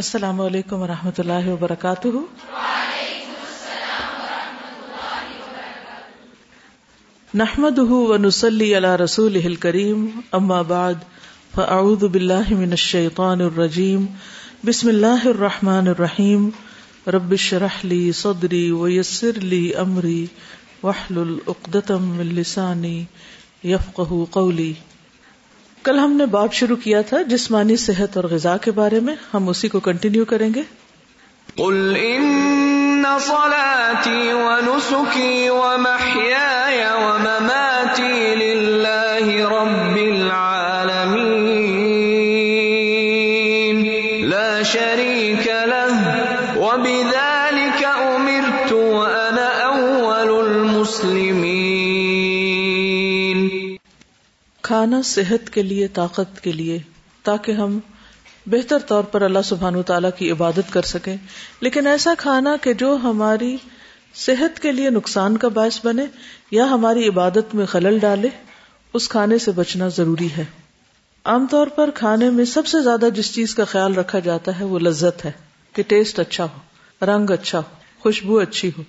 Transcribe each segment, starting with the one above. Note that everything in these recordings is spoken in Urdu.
السلام علیکم و رحمۃ اللہ وبرکاتہ۔ نحمد و نسلی علی رسول کریم اما بعد، فاعوذ باللہ من الشیطان الرجیم، بسم اللہ الرحمن الرحیم، رب شرح لی صدری ویسر لی امری وحلل اقدتم من لسانی یفقہ قولی۔ کل ہم نے باب شروع کیا تھا جسمانی صحت اور غذا کے بارے میں۔ ہم اسی کو کنٹینیو کریں گے۔ قل ان صلاتي ونسكي ومحياي ومماتي لله رب کھانا صحت کے لیے، طاقت کے لیے، تاکہ ہم بہتر طور پر اللہ سبحان و تعالیٰ کی عبادت کر سکیں۔ لیکن ایسا کھانا کہ جو ہماری صحت کے لیے نقصان کا باعث بنے یا ہماری عبادت میں خلل ڈالے، اس کھانے سے بچنا ضروری ہے۔ عام طور پر کھانے میں سب سے زیادہ جس چیز کا خیال رکھا جاتا ہے وہ لذت ہے، کہ ٹیسٹ اچھا ہو، رنگ اچھا ہو، خوشبو اچھی ہو۔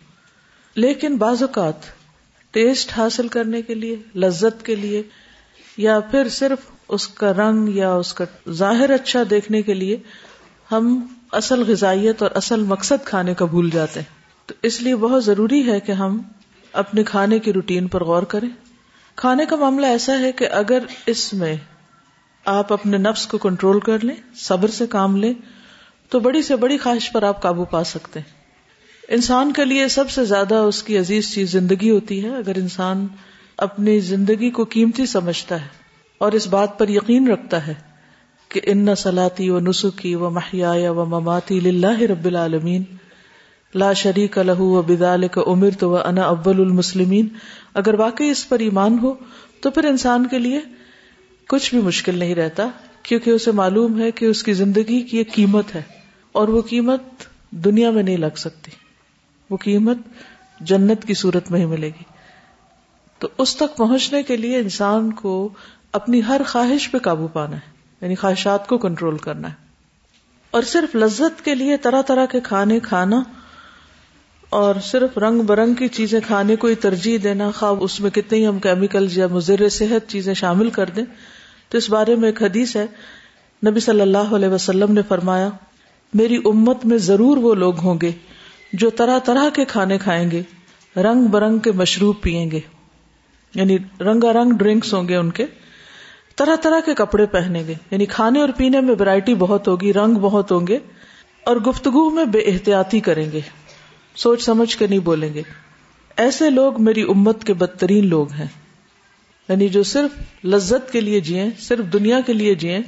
لیکن بعض اوقات ٹیسٹ حاصل کرنے کے لیے، لذت کے لیے یا پھر صرف اس کا رنگ یا اس کا ظاہر اچھا دیکھنے کے لیے ہم اصل غذائیت اور اصل مقصد کھانے کا بھول جاتے ہیں۔ تو اس لیے بہت ضروری ہے کہ ہم اپنے کھانے کی روٹین پر غور کریں۔ کھانے کا معاملہ ایسا ہے کہ اگر اس میں آپ اپنے نفس کو کنٹرول کر لیں، صبر سے کام لیں، تو بڑی سے بڑی خواہش پر آپ قابو پا سکتے ہیں۔ انسان کے لیے سب سے زیادہ اس کی عزیز چیز زندگی ہوتی ہے۔ اگر انسان اپنی زندگی کو قیمتی سمجھتا ہے اور اس بات پر یقین رکھتا ہے کہ ان سلاتی و نسخی و محیا و مماتی لاہ رب العالمین لا شریک الح و بدال کا عمر تو انا ابل المسلمین۔ اگر واقعی اس پر ایمان ہو تو پھر انسان کے لیے کچھ بھی مشکل نہیں رہتا، کیونکہ اسے معلوم ہے کہ اس کی زندگی کی ایک قیمت ہے اور وہ قیمت دنیا میں نہیں لگ سکتی۔ وہ قیمت جنت کی صورت میں ہی ملے گی۔ تو اس تک پہنچنے کے لیے انسان کو اپنی ہر خواہش پہ قابو پانا ہے یعنی خواہشات کو کنٹرول کرنا ہے۔ اور صرف لذت کے لیے طرح طرح کے کھانے کھانا اور صرف رنگ برنگ کی چیزیں کھانے کو ہی ترجیح دینا، خواب اس میں کتنے ہی ہم کیمیکل یا مضر صحت چیزیں شامل کر دیں۔ تو اس بارے میں ایک حدیث ہے، نبی صلی اللہ علیہ وسلم نے فرمایا، میری امت میں ضرور وہ لوگ ہوں گے جو طرح طرح کے کھانے کھائیں گے، رنگ برنگ کے مشروب پیئیں گے۔ یعنی رنگا رنگ ڈرنکس ہوں گے ان کے، طرح طرح کے کپڑے پہنیں گے۔ یعنی کھانے اور پینے میں ورائٹی بہت ہوگی، رنگ بہت ہوں گے اور گفتگو میں بے احتیاطی کریں گے۔ سوچ سمجھ کے نہیں بولیں گے۔ ایسے لوگ میری امت کے بدترین لوگ ہیں۔ یعنی جو صرف لذت کے لیے جیے صرف دنیا کے لیے جیے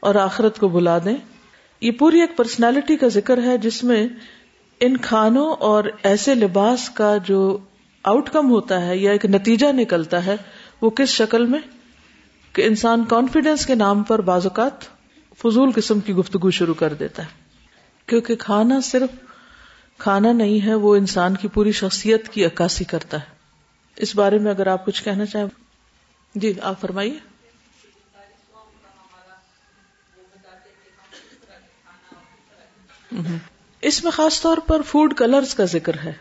اور آخرت کو بلا دیں، یہ پوری ایک پرسنالٹی کا ذکر ہے جس میں ان کھانوں اور ایسے لباس کا جو آؤٹ کم ہوتا ہے یا ایک نتیجہ نکلتا ہے، وہ کس شکل میں؟ کہ انسان کانفیڈینس کے نام پر بعض اوقات فضول قسم کی گفتگو شروع کر دیتا ہے۔ کیونکہ کھانا صرف کھانا نہیں ہے، وہ انسان کی پوری شخصیت کی عکاسی کرتا ہے۔ اس بارے میں اگر آپ کچھ کہنا چاہیں۔ جی آپ فرمائیے۔ اس میں خاص طور پر فوڈ کلرز کا ذکر ہے۔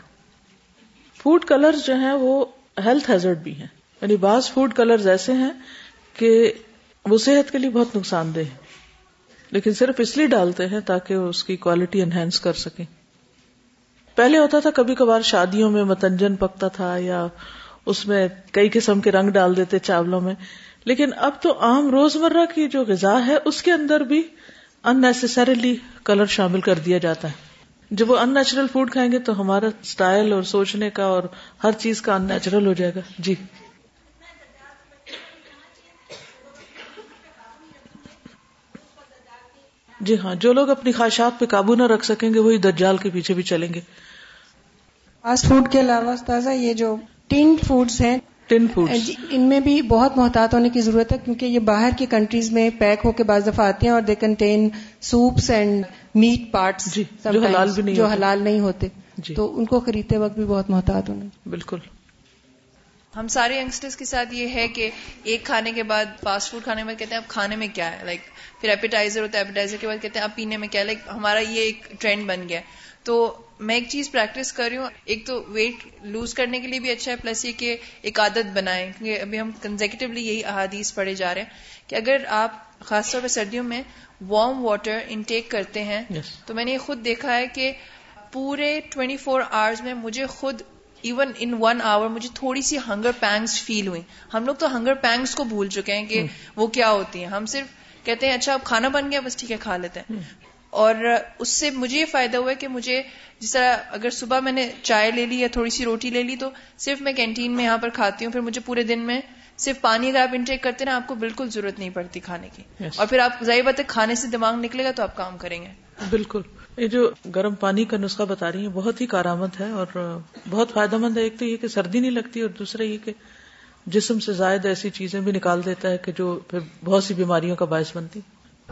فوڈ کلرز جو ہیں وہ ہیلتھ ہیزرڈ بھی ہیں۔ یعنی بعض فوڈ کلرز ایسے ہیں کہ وہ صحت کے لیے بہت نقصان دہ ہے لیکن صرف اس لیے ڈالتے ہیں تاکہ اس کی کوالٹی انہینس کر سکیں۔ پہلے ہوتا تھا کبھی کبھار شادیوں میں متنجن پکتا تھا یا اس میں کئی قسم کے رنگ ڈال دیتے چاولوں میں۔ لیکن اب تو عام روزمرہ کی جو غذا ہے، اس کے اندر بھی ان نیسسریلی کلر شامل کر دیا جاتا ہے۔ جب وہ ان نیچرل فوڈ کھائیں گے تو ہمارا اسٹائل اور سوچنے کا اور ہر چیز کا ان نیچرل ہو جائے گا۔ جی۔ جی ہاں جو لوگ اپنی خواہشات پہ قابو نہ رکھ سکیں گے وہی دجال کے پیچھے بھی چلیں گے۔ فاسٹ فوڈ کے علاوہ تازہ یہ جو ٹین فوڈز ہیں ٹن فوڈ ان میں بھی بہت محتاط ہونے کی ضرورت ہے کیونکہ یہ باہر کی کنٹریز میں پیک ہو کے بعض دفعہ آتے ہیں اور they contain soups and meat parts جی جو حلال بھی نہیں جو حلال نہیں ہوتے۔ جی۔ تو ان کو خریدتے وقت بھی بہت محتاط ہونا۔ بالکل۔ ہم سارے یگسٹرس کے ساتھ یہ ہے کہ ایک کھانے کے بعد فاسٹ فوڈ کھانے کے بعد کہتے ہیں اب کھانے میں کیا ہے؟ لائک پھر ایپیٹائزر ہوتا ہے ایپیٹائزر کے بعد کہتے ہیں اب پینے میں کیا ہے؟ لائک ہمارا یہ ایک ٹرینڈ بن گیا۔ تو میں ایک چیز پریکٹس کر رہی ہوں۔ ایک تو ویٹ لوز کرنے کے لیے بھی اچھا ہے پلس یہ کہ ایک عادت بنائیں۔ کیونکہ ابھی ہم کنزیکٹولی یہی احادیث پڑھے جا رہے ہیں کہ اگر آپ خاص طور پہ سردیوں میں وارم واٹر انٹیک کرتے ہیں۔ Yes. تو میں نے یہ خود دیکھا ہے کہ پورے 24 فور آورز میں مجھے خود ایون ان ون آور مجھے تھوڑی سی ہنگر پینگس فیل ہوئی ہم لوگ تو ہنگر پینگس کو بھول چکے ہیں کہ وہ کیا ہوتی ہیں۔ ہم صرف کہتے ہیں اچھا اب کھانا بن گیا بس ٹھیک ہے کھا لیتے ہیں۔ اور اس سے مجھے یہ فائدہ ہوا کہ مجھے جس طرح اگر صبح میں نے چائے لے لی یا تھوڑی سی روٹی لے لی تو صرف میں کینٹین میں یہاں پر کھاتی ہوں پھر مجھے پورے دن میں صرف پانی اگر آپ انٹیک کرتے نا آپ کو بالکل ضرورت نہیں پڑتی کھانے کی۔ Yes. اور پھر آپ ظاہر بات ہے کھانے سے دماغ نکلے گا تو آپ کام کریں گے۔ بالکل۔ یہ جو گرم پانی کا نسخہ بتا رہی ہیں بہت ہی کارآمد ہے اور بہت فائدہ مند ہے۔ ایک تو یہ کہ سردی نہیں لگتی اور دوسرا یہ کہ جسم سے زائد ایسی چیزیں بھی نکال دیتا ہے کہ جو پھر بہت سی بیماریوں کا باعث بنتی۔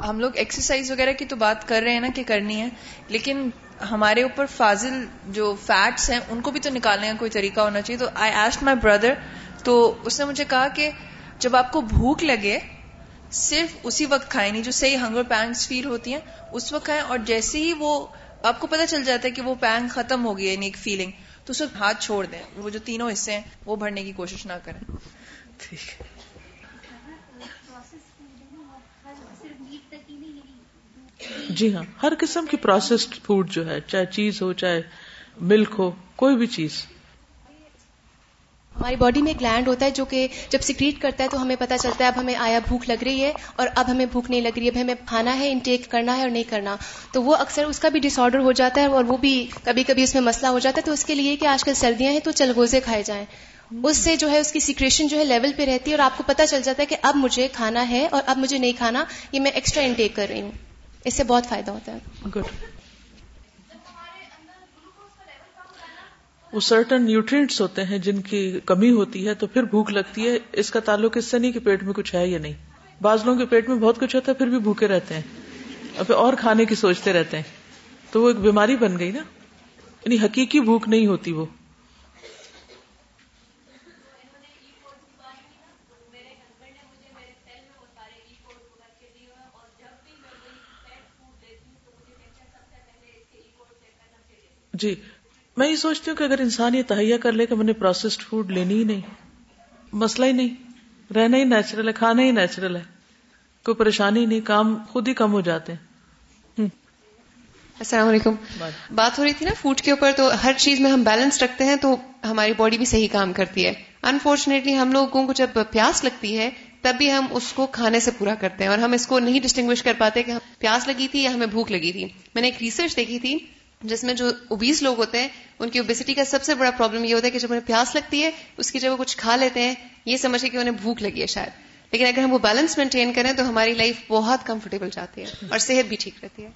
ہم لوگ ایکسرسائز وغیرہ کی تو بات کر رہے ہیں نا کہ کرنی ہے لیکن ہمارے اوپر فاضل جو فیٹس ہیں ان کو بھی تو نکالنے کا کوئی طریقہ ہونا چاہیے۔ تو آئی ایسٹ مائی بردر تو اس نے مجھے کہا کہ جب آپ کو بھوک لگے، صرف اسی وقت کھائیں نہیں جو صحیح ہنگر پینگس فیل ہوتی ہیں، اس وقت کھائیں اور جیسے ہی وہ آپ کو پتہ چل جاتا ہے کہ وہ پینگ ختم ہو گئی یعنی ایک فیلنگ تو اس وقت ہاتھ چھوڑ دیں۔ وہ جو تینوں حصے ہیں، وہ بھرنے کی کوشش نہ کریں۔ ٹھیک۔ ہے جی ہاں ہر قسم کی پروسیسڈ فوڈ جو ہے، چاہے چیز ہو، چاہے ملک ہو، کوئی بھی چیز۔ ہماری باڈی میں ایک گلینڈ ہوتا ہے جو کہ جب سیکریٹ کرتا ہے تو ہمیں پتہ چلتا ہے اب ہمیں آیا بھوک لگ رہی ہے اور اب ہمیں بھوک نہیں لگ رہی ہے اب ہمیں کھانا ہے انٹیک کرنا ہے اور نہیں کرنا۔ تو وہ اکثر اس کا بھی ڈس آرڈر ہو جاتا ہے اور وہ بھی کبھی کبھی اس میں مسئلہ ہو جاتا ہے۔ تو اس کے لیے کہ آج کل سردیاں ہیں تو چلگوزے کھائے جائیں۔ اس سے جو ہے اس کی سیکریشن جو ہے لیول پہ رہتی ہے اور آپ کو پتہ چل جاتا ہے کہ اب مجھے کھانا ہے اور اب مجھے نہیں کھانا، یہ میں ایکسٹرا انٹیک کر رہی ہوں۔ اس سے بہت فائدہ ہوتا ہے۔ گڈ وہ سرٹن نیوٹرینٹس ہوتے ہیں جن کی کمی ہوتی ہے تو پھر بھوک لگتی ہے۔ اس کا تعلق اس سے نہیں کہ پیٹ میں کچھ ہے یا نہیں۔ بعض لوگوں کے پیٹ میں بہت کچھ ہوتا ہے، پھر بھی بھوکے رہتے ہیں۔ اور پھر اور کھانے کی سوچتے رہتے ہیں۔ تو وہ ایک بیماری بن گئی نا۔ یعنی حقیقی بھوک نہیں ہوتی وہ۔ جی۔ میں یہ سوچتی ہوں کہ اگر انسان یہ تہیا کر لے کہ میں نے پروسیسڈ فوڈ لینی ہی نہیں مسئلہ ہی نہیں رہنا ہی نیچرل ہے کھانا ہی نیچرل ہے کوئی پریشانی نہیں کام خود ہی کم ہو جاتے ہیں۔ السلام علیکم۔ بات ہو رہی تھی نا فوڈ کے اوپر تو ہر چیز میں ہم بیلنس رکھتے ہیں تو ہماری باڈی بھی صحیح کام کرتی ہے۔ انفارچونیٹلی ہم لوگوں کو جب پیاس لگتی ہے تب بھی ہم اس کو کھانے سے پورا کرتے ہیں اور ہم اس کو نہیں ڈسٹنگوش کر پاتے کہ پیاس لگی تھی یا ہمیں بھوک لگی تھی۔ میں نے ایک ریسرچ دیکھی تھی جس میں جو اوبیس لوگ ہوتے ہیں ان کی اوبیسٹی کا سب سے بڑا پرابلم یہ ہوتا ہے کہ جب انہیں پیاس لگتی ہے اس کی جب وہ کچھ کھا لیتے ہیں یہ سمجھ کے کہ انہیں بھوک لگی ہے شاید۔ لیکن اگر ہم وہ بیلنس مینٹین کریں تو ہماری لائف بہت کمفرٹیبل جاتی ہے اور صحت بھی ٹھیک رہتی ہے۔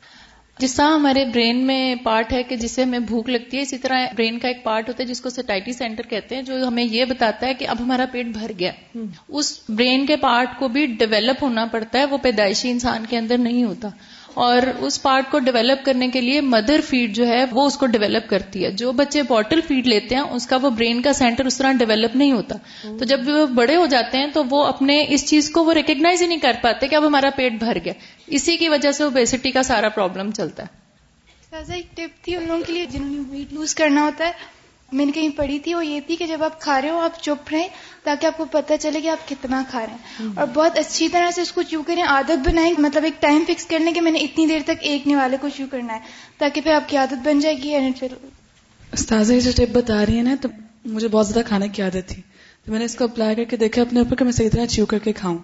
جس طرح ہمارے برین میں پارٹ ہے کہ جس سے ہمیں بھوک لگتی ہے اسی طرح برین کا ایک پارٹ ہوتا ہے جس کو سٹائٹی سینٹر کہتے ہیں جو ہمیں یہ بتاتا ہے کہ اب ہمارا پیٹ بھر گیا۔ اس برین کے پارٹ کو بھی ڈیولپ ہونا پڑتا ہے وہ پیدائشی انسان کے اندر نہیں ہوتا۔ اور اس پارٹ کو ڈیولپ کرنے کے لیے مدر فیڈ جو ہے وہ اس کو ڈیولپ کرتی ہے۔ جو بچے بوٹل فیڈ لیتے ہیں، اس کا وہ برین کا سینٹر اس طرح ڈیولپ نہیں ہوتا۔ تو جب وہ بڑے ہو جاتے ہیں تو وہ اپنے اس چیز کو وہ ریکگنائز ہی نہیں کر پاتے کہ اب ہمارا پیٹ بھر گیا۔ اسی کی وجہ سے اوبیسٹی کا سارا پرابلم چلتا ہے۔ ایک ٹپ تھی ان لوگوں کے لیے، جنہوں نے ویٹ لوز کرنا ہوتا ہے میں نے کہیں پڑھی تھی وہ یہ تھی کہ جب آپ کھا رہے ہو آپ چپ رہیں تاکہ آپ کو پتہ چلے کہ آپ کتنا کھا رہے ہیں۔ اور بہت اچھی طرح سے اس کو چو کریں عادت بنائیں مطلب ایک ٹائم فکس کر لیں کہ میں نے اتنی دیر تک ایک نوالے کو چو کرنا ہے تاکہ پھر آپ کی عادت بن جائے گی اینڈ پھر استاذہ یہ جو ٹپ بتا رہی ہے نا تو مجھے بہت زیادہ کھانے کی عادت تھی۔ تو میں نے اس کو اپلائی کر کے دیکھا اپنے اوپر کہ میں صحیح طرح چیو کر کے کھاؤں۔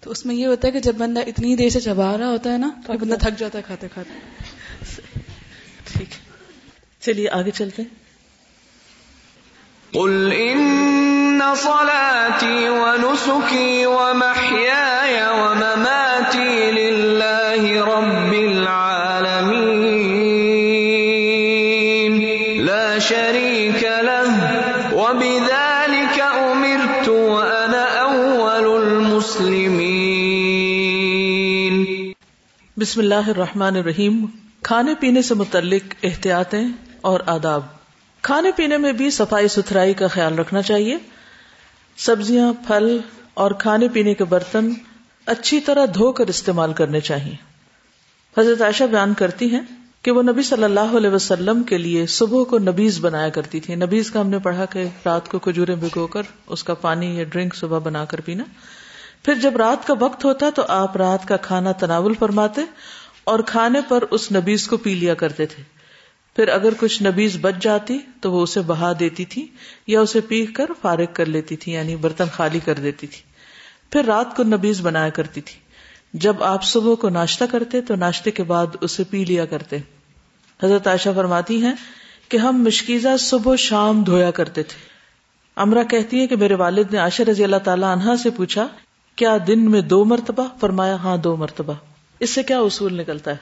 تو اس میں یہ ہوتا ہے کہ جب بندہ اتنی دیر سے چبا رہا ہوتا ہے نا تو بندہ تھک جاتا ہے کھاتے کھاتے۔ ٹھیک چلیے آگے چلتے ہیں۔ قل ان صلاتي ونسكي ومحياي ومماتي لله رب العالمين. لا شريك له. وبذلك امرت وانا اول المسلمين. بسم اللہ الرحمن الرحیم. کھانے پینے سے متعلق احتیاطیں اور آداب. کھانے پینے میں بھی صفائی ستھرائی کا خیال رکھنا چاہیے۔ سبزیاں، پھل اور کھانے پینے کے برتن اچھی طرح دھو کر استعمال کرنے چاہیے۔ حضرت عائشہ بیان کرتی ہیں کہ وہ نبی صلی اللہ علیہ وسلم کے لیے صبح کو نبیز بنایا کرتی تھی نبیز کا ہم نے پڑھا کہ رات کو کھجورے بھگو کر اس کا پانی یا ڈرنک صبح بنا کر پینا۔ پھر جب رات کا وقت ہوتا تو آپ رات کا کھانا تناول فرماتے اور کھانے پر اس نبیز کو پی لیا کرتے تھے۔ پھر اگر کچھ نبیز بچ جاتی تو وہ اسے بہا دیتی تھی یا اسے پی کر فارغ کر لیتی تھی یعنی برتن خالی کر دیتی تھی۔ پھر رات کو نبیز بنایا کرتی تھی۔ جب آپ صبح کو ناشتہ کرتے تو ناشتے کے بعد اسے پی لیا کرتے۔ حضرت عائشہ فرماتی ہیں کہ ہم مشکیزہ صبح شام دھویا کرتے تھے۔ امرا کہتی ہے کہ میرے والد نے عائشہ رضی اللہ تعالی عنہا سے پوچھا، کیا دن میں دو مرتبہ؟ فرمایا ہاں دو مرتبہ۔ اس سے کیا اصول نکلتا ہے؟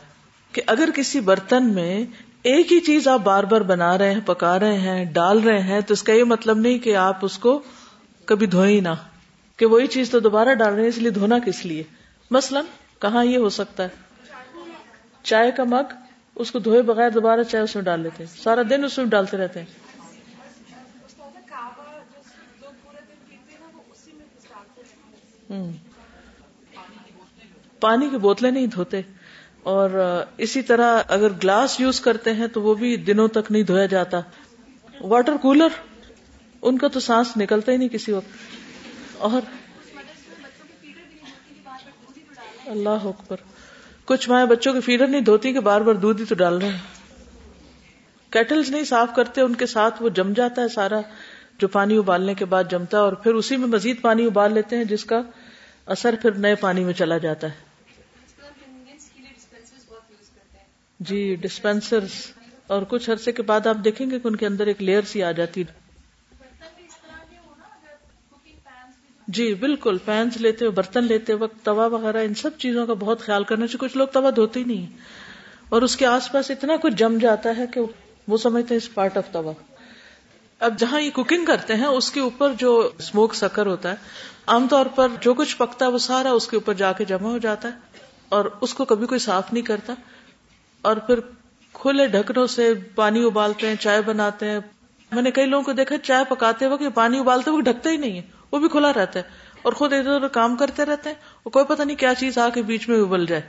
کہ اگر کسی برتن میں ایک ہی چیز آپ بار بار بنا رہے ہیں، پکا رہے ہیں، ڈال رہے ہیں، تو اس کا یہ مطلب نہیں کہ آپ اس کو کبھی دھوئیں نہ۔ کہ وہی چیز تو دوبارہ ڈال رہے ہیں، اس لیے دھونا کس لیے؟ مثلا کہاں یہ ہو سکتا ہے؟ چائے کا مگ، اس کو دھوئے بغیر دوبارہ چائے اس میں ڈال لیتے ہیں۔ سارا دن اس میں ڈالتے رہتے ہیں۔ پانی کی بوتلیں نہیں دھوتے۔ اور اسی طرح اگر گلاس یوز کرتے ہیں تو وہ بھی دنوں تک نہیں دھویا جاتا۔ واٹر کولر، ان کا تو سانس نکلتا ہی نہیں کسی وقت۔ اور اللہ اکبر۔ کچھ مائیں بچوں کے فیڈر نہیں دھوتی کہ بار بار دودھ ہی تو ڈال رہے ہیں۔ کیٹلز نہیں صاف کرتے، ان کے ساتھ وہ جم جاتا ہے سارا، جو پانی ابالنے کے بعد جمتا ہے اور پھر اسی میں مزید پانی ابال لیتے ہیں، جس کا اثر پھر نئے پانی میں چلا جاتا ہے۔ جی ڈسپینسر اور کچھ عرصے کے بعد آپ دیکھیں گے کہ ان کے اندر ایک لیئر سی آ جاتی جی بالکل پینس لیتے برتن لیتے وقت توا وغیرہ، ان سب چیزوں کا بہت خیال کرنا چاہیے۔ کچھ لوگ توا دھوتے ہی نہیں اور اس کے آس پاس اتنا کچھ جم جاتا ہے کہ وہ سمجھتے ہیں اس پارٹ آف توا۔ اب جہاں یہ کوکنگ کرتے ہیں، اس کے اوپر جو اسموک سکر ہوتا ہے، عام طور پر جو کچھ پکتا ہے، وہ سارا اس کے اوپر جا کے جمع ہو جاتا ہے اور اس کو کبھی کوئی صاف نہیں کرتا۔ اور پھر کھلے ڈھکنوں سے پانی ابالتے ہیں، چائے بناتے ہیں۔ میں نے کئی لوگوں کو دیکھا چائے پکاتے وقت پانی ابالتے وہ ڈھکتا ہی نہیں ہے وہ بھی کھلا رہتا ہے۔ اور خود ادھر ادھر کام کرتے رہتے ہیں وہ کوئی پتہ نہیں کیا چیز آ کے بیچ میں ابل جائے۔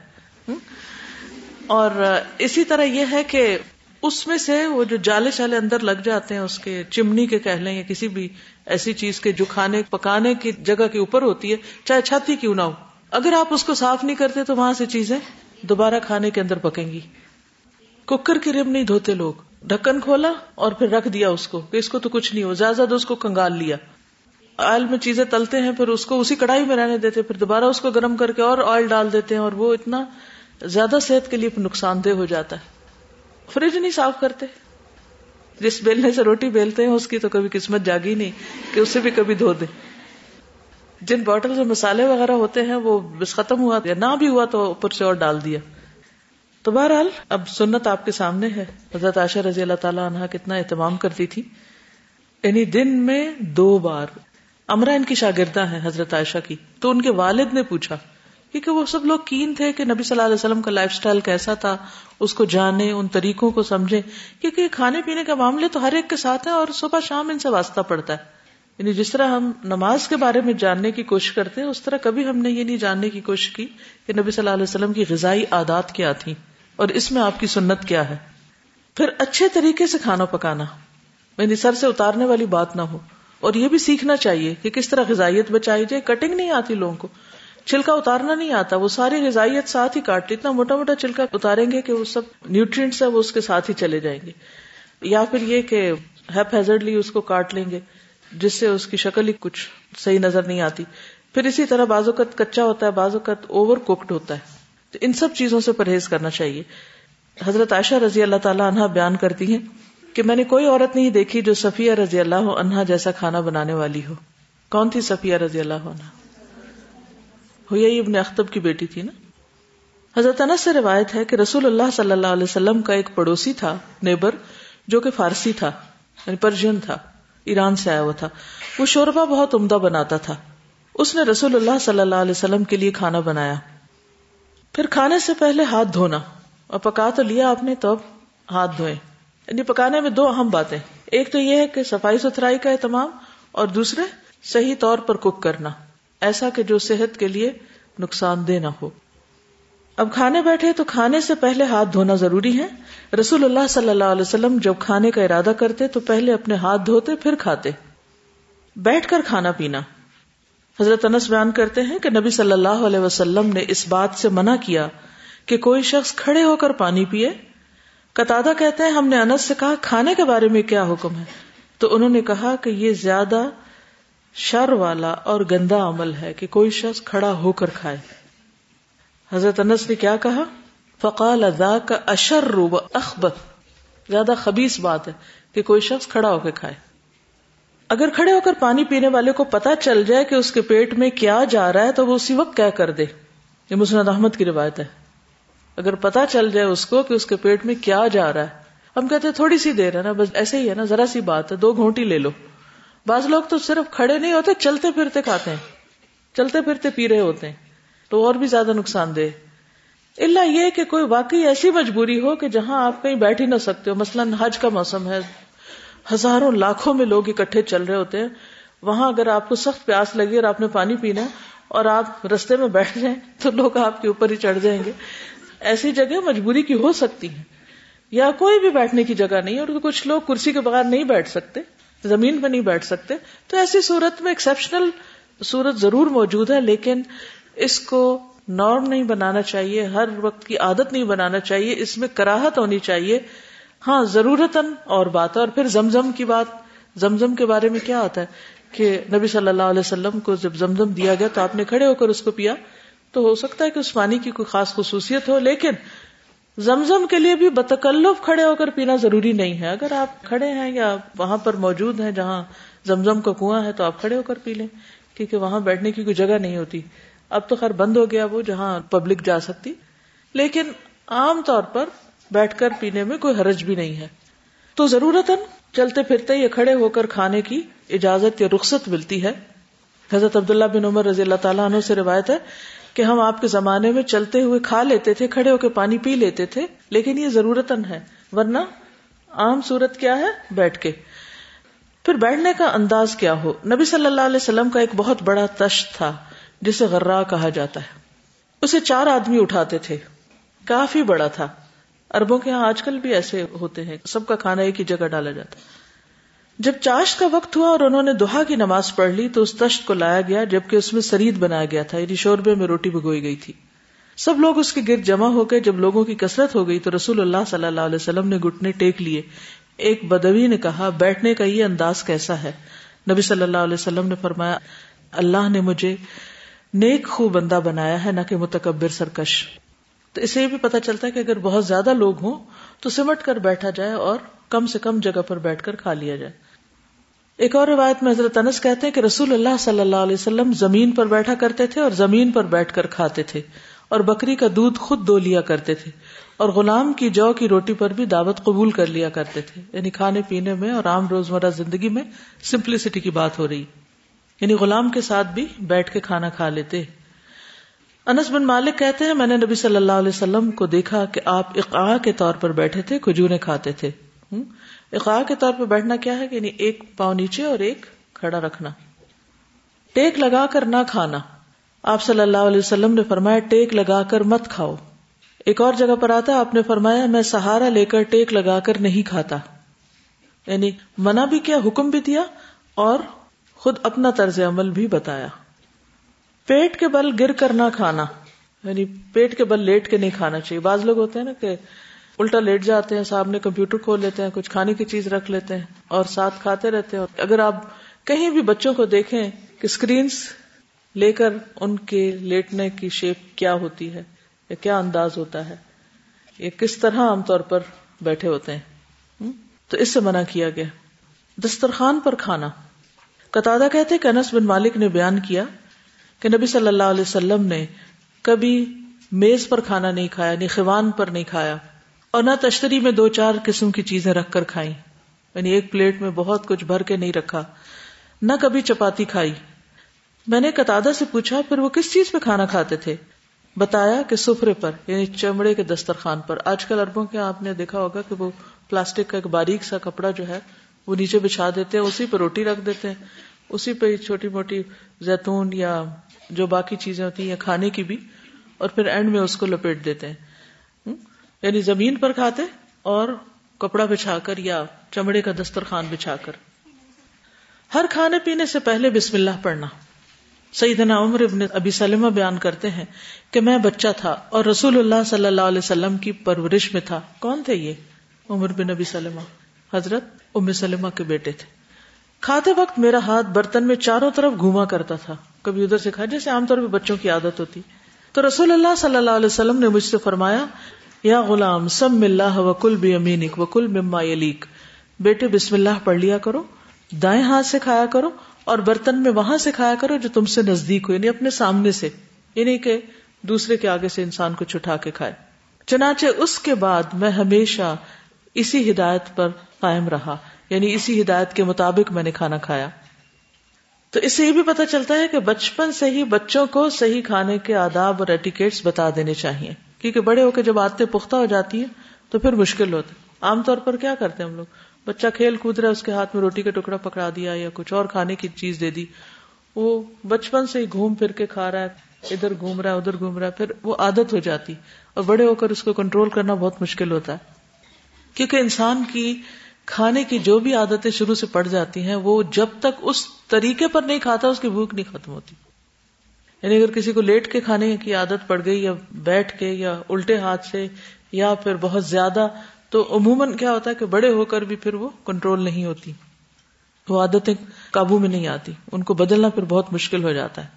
اور اسی طرح یہ ہے کہ اس میں سے وہ جو جالے شالے اندر لگ جاتے ہیں، اس کے چمنی کے کہہ لیں یا کسی بھی ایسی چیز کے جو کھانے پکانے کی جگہ کے اوپر ہوتی ہے، چاہے چھت ہی کیوں نہ ہو۔ اگر آپ اس کو صاف نہیں کرتے تو وہاں سے چیزیں دوبارہ کھانے کے اندر پکیں گی۔ ککر کی رم نہیں دھوتے لوگ۔ ڈھکن کھولا اور پھر رکھ دیا اس کو کہ اس کو تو کچھ نہیں ہو۔ زیادہ اس کو کنگال لیا۔ آئل میں چیزیں تلتے ہیں، پھر اس کو اسی کڑھائی میں رہنے دیتے پھر دوبارہ اس کو گرم کر کے اور آئل ڈال دیتے ہیں اور وہ اتنا زیادہ صحت کے لیے نقصان دہ ہو جاتا ہے۔ فریج نہیں صاف کرتے۔ جس بیلنے سے روٹی بیلتے ہیں، اس کی تو کبھی قسمت جاگی نہیں کہ اسے بھی کبھی دھو دے جن بوٹل سے مسالے وغیرہ ہوتے ہیں، وہ بس ختم ہوا یا نہ بھی ہوا تو اوپر سے اور ڈال دیا۔ تو بہرحال اب سنت آپ کے سامنے ہے۔ حضرت عاشر رضی اللہ تعالیٰ عنہ کتنا اہتمام کرتی تھی۔ یعنی دن میں دو بار امرا ان کی شاگردہ ہیں حضرت عائشہ کی۔ تو ان کے والد نے پوچھا، کیونکہ وہ سب لوگ کین تھے کہ نبی صلی اللہ علیہ وسلم کا لائف اسٹائل کیسا تھا، اس کو جانے، ان طریقوں کو سمجھے۔ کیونکہ کھانے پینے کا معاملے تو ہر ایک کے ساتھ ہے اور صبح شام ان سے واسطہ پڑتا ہے۔ یعنی جس طرح ہم نماز کے بارے میں جاننے کی کوشش کرتے ہیں، اس طرح کبھی ہم نے یہ نہیں جاننے کی کوشش کی کہ نبی صلی اللہ علیہ وسلم کی غذائی عادات کیا تھی اور اس میں آپ کی سنت کیا ہے؟ پھر اچھے طریقے سے کھانا پکانا یعنی سر سے اتارنے والی بات نہ ہو۔ اور یہ بھی سیکھنا چاہیے کہ کس طرح غذائیت بچائی جائے۔ کٹنگ نہیں آتی لوگوں کو۔ چھلکا اتارنا نہیں آتا، وہ ساری غذائیت ساتھ ہی کاٹ، اتنا موٹا موٹا چھلکا اتاریں گے کہ وہ سب نیوٹرینٹس ہے وہ اس کے ساتھ ہی چلے جائیں گے۔ یا پھر یہ کہ ہیپ ہیزرڈلی اس کو کاٹ لیں گے، جس سے اس کی شکل ہی کچھ صحیح نظر نہیں آتی۔ پھر اسی طرح بعض اوقات کچا ہوتا ہے، بعض اوقات اوور کوکڈ ہوتا ہے۔ تو ان سب چیزوں سے پرہیز کرنا چاہیے۔ حضرت عائشہ رضی اللہ تعالیٰ عنہ بیان کرتی ہیں کہ میں نے کوئی عورت نہیں دیکھی جو صفیہ رضی اللہ عنہا جیسا کھانا بنانے والی ہو۔ کون تھی صفیہ رضی اللہ عنہ؟ ہوئی ابن اختب کی بیٹی تھی نا۔ حضرت انس سے روایت ہے کہ رسول اللہ صلی اللہ علیہ وسلم کا ایک پڑوسی تھا، نیبر، جو کہ فارسی تھا یعنی پرشین تھا، ایران سے آیا ہوا تھا۔ وہ شوربا بہت عمدہ بناتا تھا۔ اس نے رسول اللہ صلی اللہ علیہ وسلم کے لیے کھانا بنایا۔ پھر کھانے سے پہلے ہاتھ دھونا اور پکا تو لیا آپ نے تو اب ہاتھ دھوئے۔ یعنی پکانے میں دو اہم باتیں۔ ایک تو یہ ہے کہ صفائی ستھرائی کا اہتمام اور دوسرے صحیح طور پر کک کرنا۔ ایسا کہ جو صحت کے لیے نقصان دہ نہ ہو۔ اب کھانے بیٹھے تو کھانے سے پہلے ہاتھ دھونا ضروری ہے۔ رسول اللہ صلی اللہ علیہ وسلم جب کھانے کا ارادہ کرتے تو پہلے اپنے ہاتھ دھوتے پھر کھاتے۔ بیٹھ کر کھانا پینا۔ حضرت انس بیان کرتے ہیں کہ نبی صلی اللہ علیہ وسلم نے اس بات سے منع کیا کہ کوئی شخص کھڑے ہو کر پانی پیے۔ قطع کہتے ہیں، ہم نے انس سے کہا، کھانے کے بارے میں کیا حکم ہے؟ تو انہوں نے کہا کہ یہ زیادہ شر والا اور گندا عمل ہے کہ کوئی شخص کھڑا ہو کر کھائے۔ حضرت انس نے کیا کہا؟ فقال ادا کا اشر و اخبت زیادہ خبیص بات ہے کہ کوئی شخص کھڑا ہو کے کھائے۔ اگر کھڑے ہو کر پانی پینے والے کو پتا چل جائے کہ اس کے پیٹ میں کیا جا رہا ہے، تو وہ اسی وقت کیا کر دے۔ یہ مسند احمد کی روایت ہے۔ اگر پتا چل جائے اس کو کہ اس کے پیٹ میں کیا جا رہا ہے۔ ہم کہتے ہیں، تھوڑی سی دیر ہے نا، بس ایسے ہی ہے نا، ذرا سی بات ہے، دو گھونٹی لے لو۔ بعض لوگ تو صرف کھڑے نہیں ہوتے، چلتے پھرتے کھاتے ہیں۔ چلتے پھرتے پی رہے ہوتے ہیں۔ تو اور بھی زیادہ نقصان دہ۔ اللہ یہ کہ کوئی واقعی ایسی مجبوری ہو کہ جہاں آپ کہیں بیٹھ ہی نہ سکتے ہو۔ مثلاً حج کا موسم ہے ہزاروں لاکھوں میں لوگ اکٹھے چل رہے ہوتے ہیں۔ وہاں اگر آپ کو سخت پیاس لگی اور آپ نے پانی پینا اور آپ رستے میں بیٹھ جائیں تو لوگ آپ کے اوپر ہی چڑھ جائیں گے۔ ایسی جگہ مجبوری کی ہو سکتی ہے یا کوئی بھی بیٹھنے کی جگہ نہیں اور کچھ لوگ کرسی کے بغیر نہیں بیٹھ سکتے، زمین پہ نہیں بیٹھ سکتے۔ تو ایسی صورت میں ایکسپشنل صورت ضرور موجود ہے، لیکن اس کو نارم نہیں بنانا چاہیے، ہر وقت کی عادت نہیں بنانا چاہیے۔ اس میں کراہت ہونی چاہیے۔ ہاں ضرورت اور بات ہے۔ اور پھر زمزم کی بات، زمزم کے بارے میں کیا آتا ہے؟ کہ نبی صلی اللہ علیہ وسلم کو جب زمزم دیا گیا تو آپ نے کھڑے ہو کر اس کو پیا۔ تو ہو سکتا ہے کہ اس پانی کی کوئی خاص خصوصیت ہو، لیکن زمزم کے لیے بھی بتکلف کھڑے ہو کر پینا ضروری نہیں ہے۔ اگر آپ کھڑے ہیں یا وہاں پر موجود ہیں جہاں زمزم کا کنواں ہے تو آپ کھڑے ہو کر پی لیں، کیونکہ وہاں بیٹھنے کی کوئی جگہ نہیں ہوتی۔ اب تو خیر بند ہو گیا وہ جہاں پبلک جا سکتی۔ لیکن عام طور پر بیٹھ کر پینے میں کوئی حرج بھی نہیں ہے۔ تو ضرورت چلتے پھرتے یا کھڑے ہو کر کھانے کی اجازت یا رخصت ملتی ہے۔ حضرت عبداللہ بن عمر رضی اللہ تعالیٰ عنہ سے روایت ہے کہ ہم آپ کے زمانے میں چلتے ہوئے کھا لیتے تھے، کھڑے ہو کے پانی پی لیتے تھے، لیکن یہ ضرورت ہے۔ ورنہ عام صورت کیا ہے؟ بیٹھ کے۔ پھر بیٹھنے کا انداز کیا ہو؟ نبی صلی اللہ علیہ وسلم کا ایک بہت بڑا تشت تھا، جسے غرا کہا جاتا ہے۔ اسے چار آدمی اٹھاتے تھے۔ کافی بڑا تھا۔ اربوں کے یہاں آج کل بھی ایسے ہوتے ہیں، سب کا کھانا ایک ہی جگہ ڈالا جاتا جب چاش کا وقت ہوا اور انہوں نے دوہا کی نماز پڑھ لی تو اس تشت کو لایا گیا، جبکہ اس میں سرید بنایا گیا تھا یعنی شوربے میں روٹی بگوئی گئی تھی۔ سب لوگ اس کے گرد جمع ہو گئے جب لوگوں کی کثرت ہو گئی تو رسول اللہ صلی اللہ علیہ وسلم نے گٹنے ٹیک لیے۔ ایک بدوی نے کہا، بیٹھنے کا یہ انداز کیسا ہے؟ نبی صلی اللہ علیہ وسلم نے فرمایا، اللہ نے مجھے نیک خو بندہ بنایا ہے، نہ کہ متکبر سرکش۔ تو اسے یہ بھی پتا چلتا ہے کہ اگر بہت زیادہ لوگ ہوں تو سمٹ کر بیٹھا جائے اور کم سے کم جگہ پر بیٹھ کر کھا لیا جائے۔ ایک اور روایت میں حضرت انس کہتے ہیں کہ رسول اللہ صلی اللہ علیہ وسلم زمین پر بیٹھا کرتے تھے اور زمین پر بیٹھ کر کھاتے تھے اور بکری کا دودھ خود دو لیا کرتے تھے اور غلام کی جو کی روٹی پر بھی دعوت قبول کر لیا کرتے تھے۔ یعنی کھانے پینے میں اور عام روزمرہ زندگی میں سمپلسٹی کی بات ہو رہی۔ یعنی غلام کے ساتھ بھی بیٹھ کے کھانا کھا لیتے۔ انس بن مالک کہتے ہیں، میں نے نبی صلی اللہ علیہ وسلم کو دیکھا کہ آپ اقاع کے طور پر بیٹھے تھے کھجورے کھاتے تھے۔ اقاع کے طور پر بیٹھنا کیا ہے؟ کہ یعنی ایک پاؤں نیچے اور ایک کھڑا رکھنا۔ ٹیک لگا کر نہ کھانا۔ آپ صلی اللہ علیہ وسلم نے فرمایا، ٹیک لگا کر مت کھاؤ۔ ایک اور جگہ پر آتا، آپ نے فرمایا، میں سہارا لے کر ٹیک لگا کر نہیں کھاتا۔ یعنی منع بھی کیا، حکم بھی دیا اور خود اپنا طرز عمل بھی بتایا۔ پیٹ کے بل گر کر نہ کھانا یعنی پیٹ کے بل لیٹ کے نہیں کھانا چاہیے بعض لوگ ہوتے ہیں نا کہ الٹا لیٹ جاتے ہیں سامنے کمپیوٹر کھول لیتے ہیں، کچھ کھانے کی چیز رکھ لیتے ہیں اور ساتھ کھاتے رہتے ہیں۔ اگر آپ کہیں بھی بچوں کو دیکھیں کہ اسکرینس لے کر ان کے لیٹنے کی شیپ کیا ہوتی ہے یا کیا انداز ہوتا ہے، یہ کس طرح عام طور پر بیٹھے ہوتے ہیں۔ تو اس سے منع کیا گیا۔ دسترخوان پر کھانا۔ قطع کہتے کہ انس بن مالک نے بیان کیا کہ نبی صلی اللہ علیہ وسلم نے کبھی میز پر کھانا نہیں کھایا نہ خوان پر نہیں کھایا، اور نہ تشتری میں دو چار قسم کی چیزیں رکھ کر کھائی یعنی ایک پلیٹ میں بہت کچھ بھر کے نہیں رکھا، نہ کبھی چپاتی کھائی۔ میں نے قطع سے پوچھا، پھر وہ کس چیز پہ کھانا کھاتے تھے؟ بتایا کہ سفرے پر یعنی چمڑے کے دسترخوان پر۔ آج کل اربوں کے آپ نے دیکھا ہوگا کہ وہ پلاسٹک کا ایک باریک سا کپڑا جو ہے، وہ نیچے بچھا دیتے ہیں، اسی پہ روٹی رکھ دیتے ہیں۔ اسی پہ چھوٹی موٹی زیتون یا جو باقی چیزیں ہوتی ہیں کھانے کی بھی، اور پھر اینڈ میں اس کو لپیٹ دیتے ہیں۔ یعنی زمین پر کھاتے اور کپڑا بچھا کر یا چمڑے کا دسترخوان بچھا کر۔ ہر کھانے پینے سے پہلے بسم اللہ پڑھنا۔ سیدنا عمر ابن ابی سلمہ بیان کرتے ہیں کہ میں بچہ تھا اور رسول اللہ صلی اللہ علیہ وسلم کی پرورش میں تھا۔ کون تھے یہ؟ عمر بن ابی سلمہ۔ حضرت ام سلمہ کے بیٹے تھے۔ کھاتے وقت میرا ہاتھ برتن میں چاروں طرف گھوما کرتا تھا۔ کبھی ادھر سے کھا، جیسے عام طور پہ بچوں کی عادت ہوتی۔ تو رسول اللہ صلی اللہ علیہ وسلم نے مجھ سے فرمایا، یا غلام، سم اللہ وکل بھی امینک وکل مما یلیک۔ بیٹے، بسم اللہ پڑھ لیا کرو، دائیں ہاتھ سے کھایا کرو اور برتن میں وہاں سے کھایا کرو جو تم سے نزدیک ہو یعنی اپنے سامنے سے۔ یعنی کہ دوسرے کے آگے سے انسان کو چھٹا کے کھائے۔ چنانچہ اس کے بعد میں ہمیشہ اسی ہدایت پر قائم رہا یعنی اسی ہدایت کے مطابق میں نے کھانا کھایا۔ تو اس سے یہ بھی پتا چلتا ہے کہ بچپن سے ہی بچوں کو صحیح کھانے کے آداب اور ایٹیکیٹس بتا دینے چاہیے۔ کیونکہ بڑے ہو کے جب آتے پختہ ہو جاتی ہیں تو پھر مشکل ہوتا عام طور پر کیا کرتے ہیں ہم لوگ؟ بچہ کھیل کود رہا ہے، اس کے ہاتھ میں روٹی کا ٹکڑا پکڑا دیا یا کچھ اور کھانے کی چیز دے دی۔ وہ بچپن سے ہی گھوم پھر کے کھا رہا ہے، ادھر گھوم رہا ہے، ادھر گھوم رہا ہے، پھر وہ عادت ہو جاتی۔ اور بڑے ہو کر اس کو کنٹرول کرنا بہت مشکل ہوتا ہے۔ کیونکہ انسان کی کھانے کی جو بھی عادتیں شروع سے پڑ جاتی ہیں، وہ جب تک اس طریقے پر نہیں کھاتا، اس کی بھوک نہیں ختم ہوتی۔ یعنی اگر کسی کو لیٹ کے کھانے کی عادت پڑ گئی یا بیٹھ کے یا الٹے ہاتھ سے یا پھر بہت زیادہ، تو عموماً کیا ہوتا ہے کہ بڑے ہو کر بھی پھر وہ کنٹرول نہیں ہوتی۔ وہ عادتیں قابو میں نہیں آتی، ان کو بدلنا پھر بہت مشکل ہو جاتا ہے۔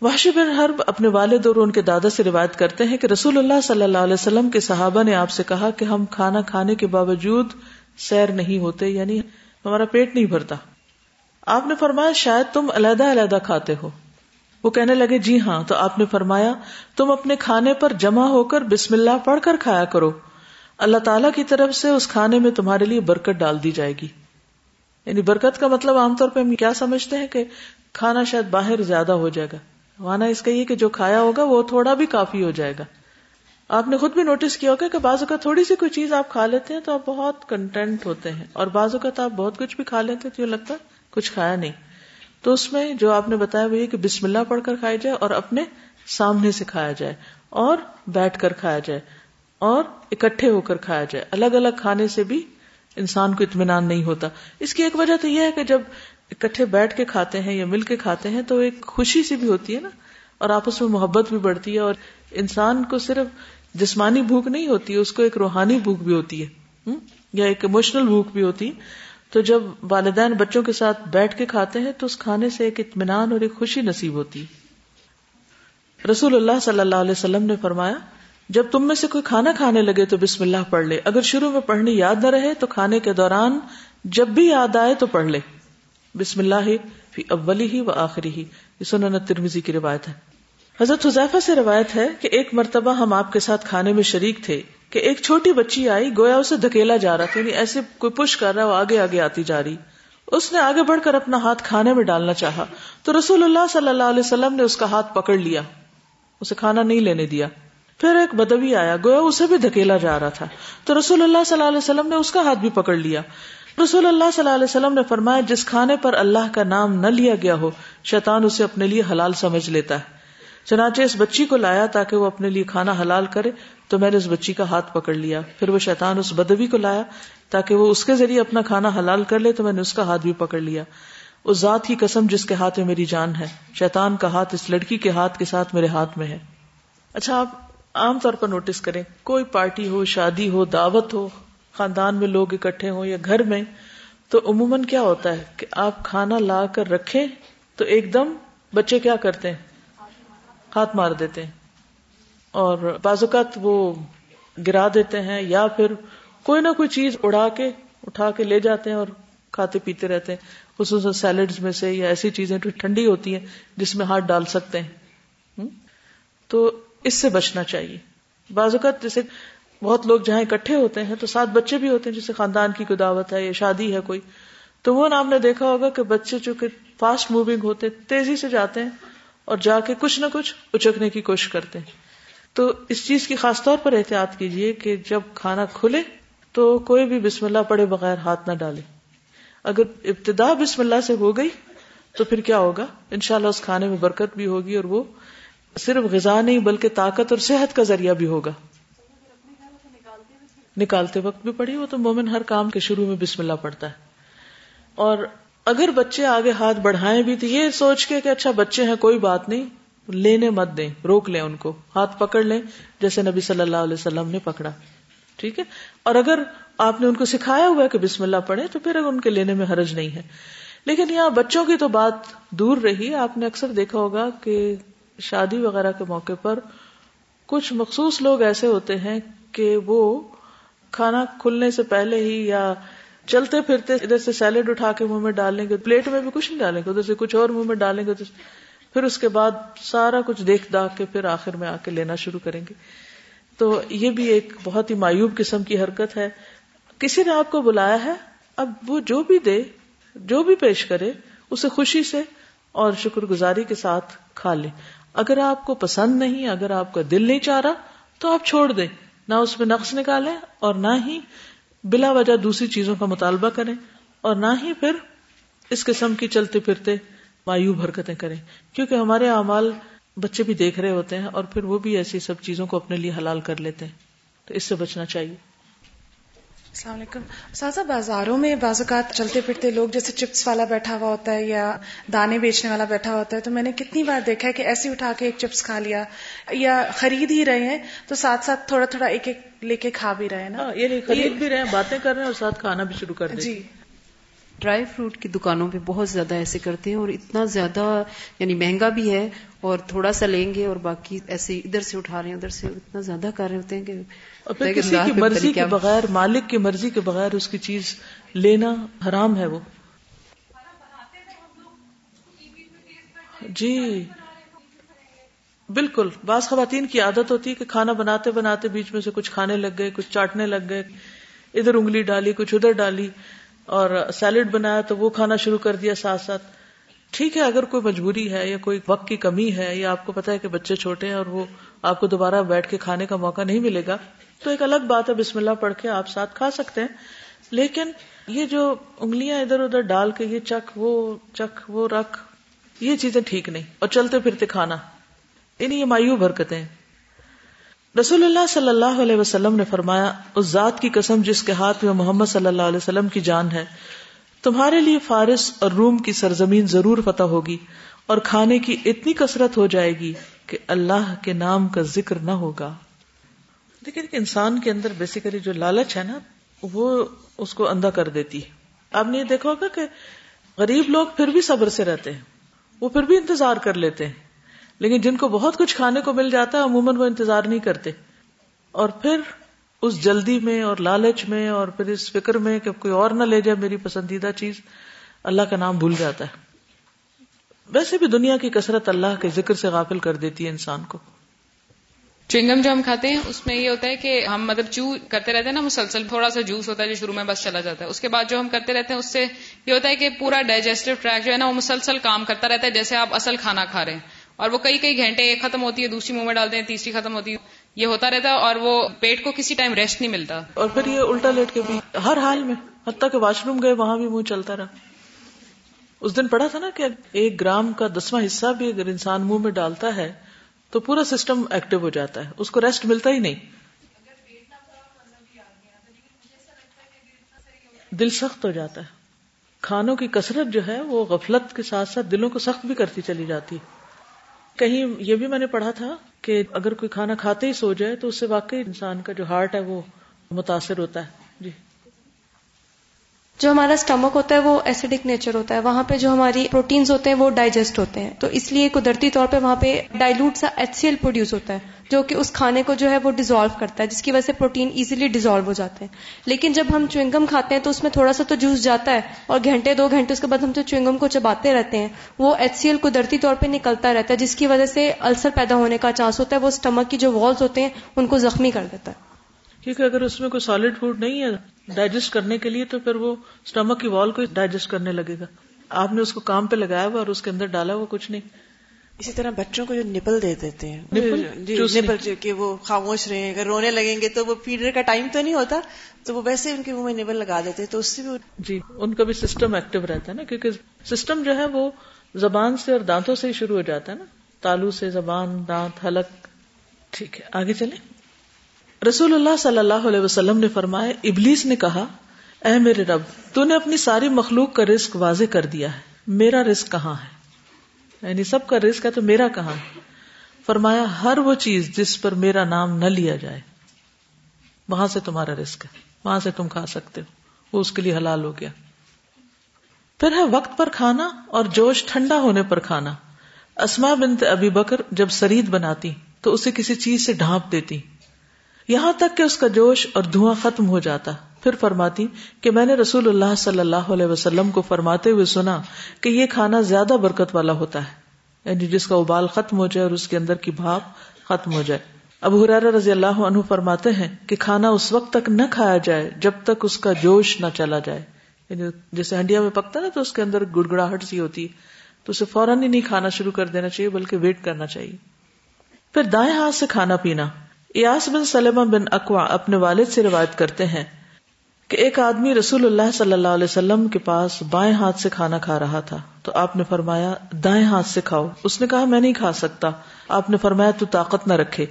وحشی بن حرب اپنے والد اور ان کے دادا سے روایت کرتے ہیں کہ رسول اللہ صلی اللہ علیہ وسلم کے صحابہ نے آپ سے کہا کہ ہم کھانا کھانے کے باوجود سیر نہیں ہوتے یعنی ہمارا پیٹ نہیں بھرتا۔ آپ نے فرمایا، شاید تم علیحدہ علیحدہ کھاتے ہو۔ وہ کہنے لگے جی ہاں۔ تو آپ نے فرمایا، تم اپنے کھانے پر جمع ہو کر بسم اللہ پڑھ کر کھایا کرو۔ اللہ تعالیٰ کی طرف سے اس کھانے میں تمہارے لیے برکت ڈال دی جائے گی۔ یعنی برکت کا مطلب عام طور پہ ہم کیا سمجھتے ہیں کہ کھانا شاید باہر زیادہ ہو جائے گا۔ مانا اس کا یہ کہ جو کھایا ہوگا وہ تھوڑا بھی کافی ہو جائے گا۔ آپ نے خود بھی نوٹس کیا ہوگا کہ بعض اوقات تھوڑی سی کوئی چیز آپ کھا لیتے ہیں تو آپ بہت کنٹینٹ ہوتے ہیں اور بعض اوقات آپ بہت کچھ بھی کھا لیتے تو یہ لگتا کچھ کھایا نہیں۔ تو اس میں جو آپ نے بتایا وہ یہ کہ بسم اللہ پڑھ کر کھایا جائے اور اپنے سامنے سے کھایا جائے اور بیٹھ کر کھایا جائے اور اکٹھے ہو کر کھایا جائے۔ الگ الگ کھانے سے بھی انسان کو اطمینان نہیں ہوتا۔ اس کی ایک وجہ تو یہ ہے کہ جب اکٹھے بیٹھ کے کھاتے ہیں یا مل کے کھاتے ہیں تو ایک خوشی سی بھی ہوتی ہے نا اور آپس میں محبت بھی بڑھتی ہے اور انسان کو صرف جسمانی بھوک نہیں ہوتی، اس کو ایک روحانی بھوک بھی ہوتی ہے یا ایک اموشنل بھوک بھی ہوتی تو جب والدین بچوں کے ساتھ بیٹھ کے کھاتے ہیں تو اس کھانے سے ایک اطمینان اور ایک خوشی نصیب ہوتی رسول اللہ صلی اللہ علیہ وسلم نے فرمایا، جب تم میں سے کوئی کھانا کھانے لگے تو بسم اللہ پڑھ لے۔ اگر شروع میں پڑھنی یاد نہ رہے تو کھانے کے دوران جب بھی یاد آئے تو پڑھ لے۔ بسم اللہ فی اولی ہی و آخری ہی یہ سنن ترمیزی کی روایت ہے۔ حضرت حذیفہ سے روایت ہے کہ ایک مرتبہ ہم آپ کے ساتھ کھانے میں شریک تھے کہ ایک چھوٹی بچی آئی، گویا اسے دھکیلا جا رہا تھا یعنی ایسے کوئی پش کر رہا، وہ آگے آگے آتی جا رہی۔ اس نے آگے بڑھ کر اپنا ہاتھ کھانے میں ڈالنا چاہا۔ تو رسول اللہ صلی اللہ علیہ وسلم نے اس کا ہاتھ پکڑ لیا۔ اسے کھانا نہیں لینے دیا۔ پھر ایک بدوی آیا، گویا اسے بھی دھکیلا جا رہا تھا۔ تو رسول اللہ صلی اللہ علیہ وسلم نے اس کا ہاتھ بھی پکڑ لیا۔ رسول اللہ صلی اللہ علیہ وسلم نے فرمایا، جس کھانے پر اللہ کا نام نہ لیا گیا ہو، شیطان اسے اپنے لیے حلال سمجھ لیتا ہے۔ چنانچہ اس بچی کو لایا تاکہ وہ اپنے لیے کھانا حلال کرے، تو میں نے اس بچی کا ہاتھ پکڑ لیا۔ پھر وہ شیطان اس بدوی کو لایا تاکہ وہ اس کے ذریعے اپنا کھانا حلال کر لے، تو میں نے اس کا ہاتھ بھی پکڑ لیا۔ اس ذات کی قسم جس کے ہاتھ میں میری جان ہے۔ شیطان کا ہاتھ اس لڑکی کے ہاتھ کے ساتھ میرے ہاتھ میں ہے۔ اچھا آپ عام طور پر نوٹس کریں، کوئی پارٹی ہو، شادی ہو، دعوت ہو، خاندان میں لوگ اکٹھے ہوں یا گھر میں، تو عموماً کیا ہوتا ہے کہ آپ کھانا لا کر رکھیں تو ایک دم بچے کیا کرتے ہیں؟ ہاتھ مار دیتے ہیں اور بعض اوقات وہ گرا دیتے ہیں یا پھر کوئی نہ کوئی چیز اڑا کے اٹھا کے لے جاتے ہیں اور کھاتے پیتے رہتے ہیں۔ خصوصاً سیلڈ میں سے یا ایسی چیزیں جو ٹھنڈی ہوتی ہیں جس میں ہاتھ ڈال سکتے ہیں۔ تو اس سے بچنا چاہیے۔ بعض اوقات جیسے بہت لوگ جہاں اکٹھے ہوتے ہیں تو ساتھ بچے بھی ہوتے ہیں جیسے خاندان کی کوئی دعوت ہے یا شادی ہے کوئی۔ تو وہ نام نے دیکھا ہوگا کہ بچے چونکہ فاسٹ موونگ ہوتے تیزی سے جاتے ہیں اور جا کے کچھ نہ کچھ اچکنے کی کوشش کرتے ہیں۔ تو اس چیز کی خاص طور پر احتیاط کیجیے کہ جب کھانا کھلے تو کوئی بھی بسم اللہ پڑے بغیر ہاتھ نہ ڈالے۔ اگر ابتدا بسم اللہ سے ہو گئی تو پھر کیا ہوگا؟ انشاءاللہ اس کھانے میں برکت بھی ہوگی اور وہ صرف غذا نہیں بلکہ طاقت اور صحت کا ذریعہ بھی ہوگا۔ نکالتے وقت بھی پڑھی وہ تو مومن ہر کام کے شروع میں بسم اللہ پڑتا ہے۔ اور اگر بچے آگے ہاتھ بڑھائیں بھی تو یہ سوچ کے کہ اچھا بچے ہیں، کوئی بات نہیں۔ لینے مت دیں، روک لیں ان کو۔ ہاتھ پکڑ لیں، جیسے نبی صلی اللہ علیہ وسلم نے پکڑا۔ ٹھیک ہے؟ اور اگر آپ نے ان کو سکھایا ہوا ہے کہ بسم اللہ پڑھے تو پھر ان کے لینے میں حرج نہیں ہے۔ لیکن یہاں بچوں کی تو بات دور رہی۔ آپ نے اکثر دیکھا ہوگا کہ شادی وغیرہ کے موقع پر کچھ مخصوص لوگ ایسے ہوتے ہیں کہ وہ کھانا کھلنے سے پہلے ہی یا چلتے پھرتے ادھر سے سیلڈ اٹھا کے منہ میں ڈالیں گے، پلیٹ میں بھی کچھ نہیں ڈالیں گے، ادھر سے کچھ اور منہ میں ڈالیں گے پھر اس کے بعد سارا کچھ دیکھ داخ کے پھر آخر میں آ کے لینا شروع کریں گے۔ تو یہ بھی ایک بہت ہی مایوب قسم کی حرکت ہے۔ کسی نے آپ کو بلایا ہے؟ اب وہ جو بھی دے، جو بھی پیش کرے، اسے خوشی سے اور شکر گزاری کے ساتھ کھا لے۔ اگر آپ کو پسند نہیں، اگر آپ کا دل نہیں چاہ رہا، تو آپ چھوڑ دیں۔ نہ اس میں نقص نکالیں اور نہ ہی بلا وجہ دوسری چیزوں کا مطالبہ کریں اور نہ ہی پھر اس قسم کی چلتے پھرتے مایوب حرکتیں کریں۔ کیونکہ ہمارے اعمال بچے بھی دیکھ رہے ہوتے ہیں اور پھر وہ بھی ایسی سب چیزوں کو اپنے لیے حلال کر لیتے ہیں۔ تو اس سے بچنا چاہیے۔ السلام علیکم۔ سازا بازاروں میں بعض اوقات چلتے پھرتے لوگ جیسے چپس والا بیٹھا ہوا ہوتا ہے یا دانے بیچنے والا بیٹھا ہوتا ہے تو میں نے کتنی بار دیکھا ہے کہ ایسے اٹھا کے ایک چپس کھا لیا یا خرید ہی رہے ہیں تو ساتھ ساتھ تھوڑا تھوڑا ایک ایک لے کے کھا بھی رہے ہیں نا۔ ہاں، یعنی خرید بھی رہے ہیں باتیں کر رہے ہیں اور ساتھ کھانا بھی شروع کر دیں جی۔ ڈرائی فروٹ کی دکانوں پہ بہت زیادہ ایسے کرتے ہیں اور اتنا زیادہ یعنی مہنگا بھی ہے اور تھوڑا سا لیں گے اور باقی ایسے ادھر سے اٹھا رہے ہیں ادھر سے اتنا زیادہ کر رہے ہوتے ہیں کہ کسی کی مرضی کے بغیر مالک کی مرضی کے بغیر اس کی چیز لینا حرام ہے وہ۔ جی۔ بالکل۔ بعض خواتین کی عادت ہوتی ہے کہ کھانا بناتے بناتے بیچ میں سے کچھ کھانے لگ گئے کچھ چاٹنے لگ گئے ادھر انگلی ڈالی کچھ ادھر ڈالی۔ اور سیلڈ بنایا تو وہ کھانا شروع کر دیا ساتھ ساتھ۔ ٹھیک ہے، اگر کوئی مجبوری ہے یا کوئی وقت کی کمی ہے یا آپ کو پتا ہے کہ بچے چھوٹے ہیں اور وہ آپ کو دوبارہ بیٹھ کے کھانے کا موقع نہیں ملے گا، تو ایک الگ بات ہے، بسم اللہ پڑھ کے آپ ساتھ کھا سکتے ہیں۔ لیکن یہ جو انگلیاں ادھر ادھر ڈال کے یہ چک وہ چک وہ رکھ، یہ چیزیں ٹھیک نہیں۔ اور چلتے پھرتے کھانا یعنی یہ مایوب حرکتیں رسول اللہ صلی اللہ علیہ وسلم نے فرمایا، اس ذات کی قسم جس کے ہاتھ میں محمد صلی اللہ علیہ وسلم کی جان ہے، تمہارے لیے فارس اور روم کی سرزمین ضرور فتح ہوگی اور کھانے کی اتنی کثرت ہو جائے گی کہ اللہ کے نام کا ذکر نہ ہوگا۔ لیکن انسان کے اندر بیسیکلی جو لالچ ہے نا، وہ اس کو اندھا کر دیتی ہے۔ آپ نے یہ دیکھا ہوگا کہ غریب لوگ پھر بھی صبر سے رہتے ہیں، وہ پھر بھی انتظار کر لیتے ہیں۔ لیکن جن کو بہت کچھ کھانے کو مل جاتا ہے، عموماً وہ انتظار نہیں کرتے۔ اور پھر اس جلدی میں اور لالچ میں اور پھر اس فکر میں کہ کوئی اور نہ لے جائے میری پسندیدہ چیز، اللہ کا نام بھول جاتا ہے۔ ویسے بھی دنیا کی کثرت اللہ کے ذکر سے غافل کر دیتی ہے انسان کو۔ چنگم جو ہم کھاتے ہیں، اس میں یہ ہوتا ہے کہ ہم مطلب چو کرتے رہتے ہیں نا، مسلسل تھوڑا سا جوس ہوتا ہے جو شروع میں بس چلا جاتا ہے۔ اس کے بعد جو ہم کرتے رہتے ہیں، اس سے یہ ہوتا ہے کہ پورا ڈائجسٹو ٹریک جو ہے نا، وہ مسلسل کام کرتا رہتا ہے، جیسے آپ اصل کھانا کھا رہے ہیں۔ اور وہ کئی کئی گھنٹے ایک ختم ہوتی ہے، دوسری منہ میں ڈالتے ہیں، تیسری ختم ہوتی ہے۔ یہ ہوتا رہتا ہے اور وہ پیٹ کو کسی ٹائم ریسٹ نہیں ملتا۔ اور پھر یہ الٹا لیٹ کے بھی، ہر حال میں، حتیٰ کہ واش روم گئے، وہاں بھی منہ چلتا رہا۔ اس دن پڑا تھا نا کہ ایک گرام کا دسواں حصہ بھی اگر انسان منہ میں ڈالتا ہے، تو پورا سسٹم ایکٹیو ہو جاتا ہے۔ اس کو ریسٹ ملتا ہی نہیں۔ دل سخت ہو جاتا ہے۔ کھانوں کی کثرت جو ہے، وہ غفلت کے ساتھ ساتھ دلوں کو سخت بھی کرتی چلی جاتی کہیں یہ بھی میں نے پڑھا تھا کہ اگر کوئی کھانا کھاتے ہی سو جائے تو اس سے واقعی انسان کا جو ہارٹ ہے وہ متاثر ہوتا ہے۔ جی۔ جو ہمارا اسٹمک ہوتا ہے وہ ایسیڈک نیچر ہوتا ہے، وہاں پہ جو ہماری پروٹینز ہوتے ہیں وہ ڈائجسٹ ہوتے ہیں۔ تو اس لیے قدرتی طور پہ وہاں پہ ڈائلوٹ سا ایچ سی ایل پروڈیوس ہوتا ہے، جو کہ اس کھانے کو جو ہے وہ ڈیزالو کرتا ہے، جس کی وجہ سے پروٹین ایزیلی ڈیزالو ہو جاتے ہیں۔ لیکن جب ہم چوئنگم کھاتے ہیں تو اس میں تھوڑا سا تو جوس جاتا ہے اور گھنٹے، دو گھنٹے اس کے بعد ہم جو چوئنگم کو چباتے رہتے ہیں، وہ ایچ سی ایل قدرتی طور پہ نکلتا رہتا ہے، جس کی وجہ سے السر پیدا ہونے کا چانس ہوتا ہے، وہ اسٹمک کی جو والس ہوتے ہیں ان کو زخمی کر دیتا ہے۔ کیونکہ اگر اس میں کوئی سالڈ فوڈ نہیں ہے ڈائجسٹ کرنے کے لیے تو پھر وہ اسٹمک کی وال کو ڈائجسٹ کرنے لگے گا۔ آپ نے اس کو کام پہ لگایا ہوا اور اس کے اندر ڈالا ہوا کچھ نہیں۔ اسی طرح بچوں کو جو نپل دے دیتے ہیں۔ جی نپل جو کہ وہ خاموش رہے اگر رونے لگیں گے تو وہ فیڈر کا ٹائم تو نہیں ہوتا تو وہ ویسے ان کے منہ میں نپل لگا دیتے تو اس سے بھی جی ان کا بھی سسٹم ایکٹیو رہتا ہے نا کیونکہ سسٹم جو ہے وہ زبان سے اور دانتوں سے ہی شروع ہو جاتا ہے نا۔ تالو سے زبان دانت حلق ٹھیک ہے آگے چلے رسول اللہ صلی اللہ علیہ وسلم نے فرمایا، ابلیس نے کہا، اے میرے رب، تو نے اپنی ساری مخلوق کا رزق واضح کر دیا ہے۔ میرا رزق کہاں ہے؟ یعنی سب کا رزق ہے تو میرا کہاں ہے؟ فرمایا، ہر وہ چیز جس پر میرا نام نہ لیا جائے، وہاں سے تمہارا رزق ہے۔ وہاں سے تم کھا سکتے ہو۔ وہ اس کے لیے حلال ہو گیا۔ پھر ہے وقت پر کھانا اور جوش ٹھنڈا ہونے پر کھانا۔ اسما بنت ابی بکر جب سرید بناتی، تو اسے کسی چیز سے ڈھانپ دیتی۔ یہاں تک کہ اس کا جوش اور دھواں ختم ہو جاتا۔ پھر فرماتی کہ میں نے رسول اللہ صلی اللہ علیہ وسلم کو فرماتے ہوئے سنا کہ یہ کھانا زیادہ برکت والا ہوتا ہے۔ یعنی جس کا ابال ختم ہو جائے اور اس کے اندر کی بھاپ ختم ہو جائے۔ اب حرار رضی اللہ عنہ فرماتے ہیں کہ کھانا اس وقت تک نہ کھایا جائے جب تک اس کا جوش نہ چلا جائے۔ یعنی جیسے ہنڈیا میں پکتا نا تو اس کے اندر گڑگڑاہٹ سی ہوتی تو اسے فوراً ہی نہیں کھانا شروع کر دینا چاہیے، بلکہ ویٹ کرنا چاہیے۔ پھر دائیں ہاتھ سے کھانا پینا۔ ایاس بن سلمہ بن اقوا اپنے والد سے روایت کرتے ہیں کہ ایک آدمی رسول اللہ صلی اللہ علیہ وسلم کے پاس بائیں ہاتھ سے کھانا کھا رہا تھا تو آپ نے فرمایا، دائیں ہاتھ سے کھاؤ۔ اس نے کہا، میں نہیں کھا سکتا۔ آپ نے فرمایا، تو طاقت نہ رکھے۔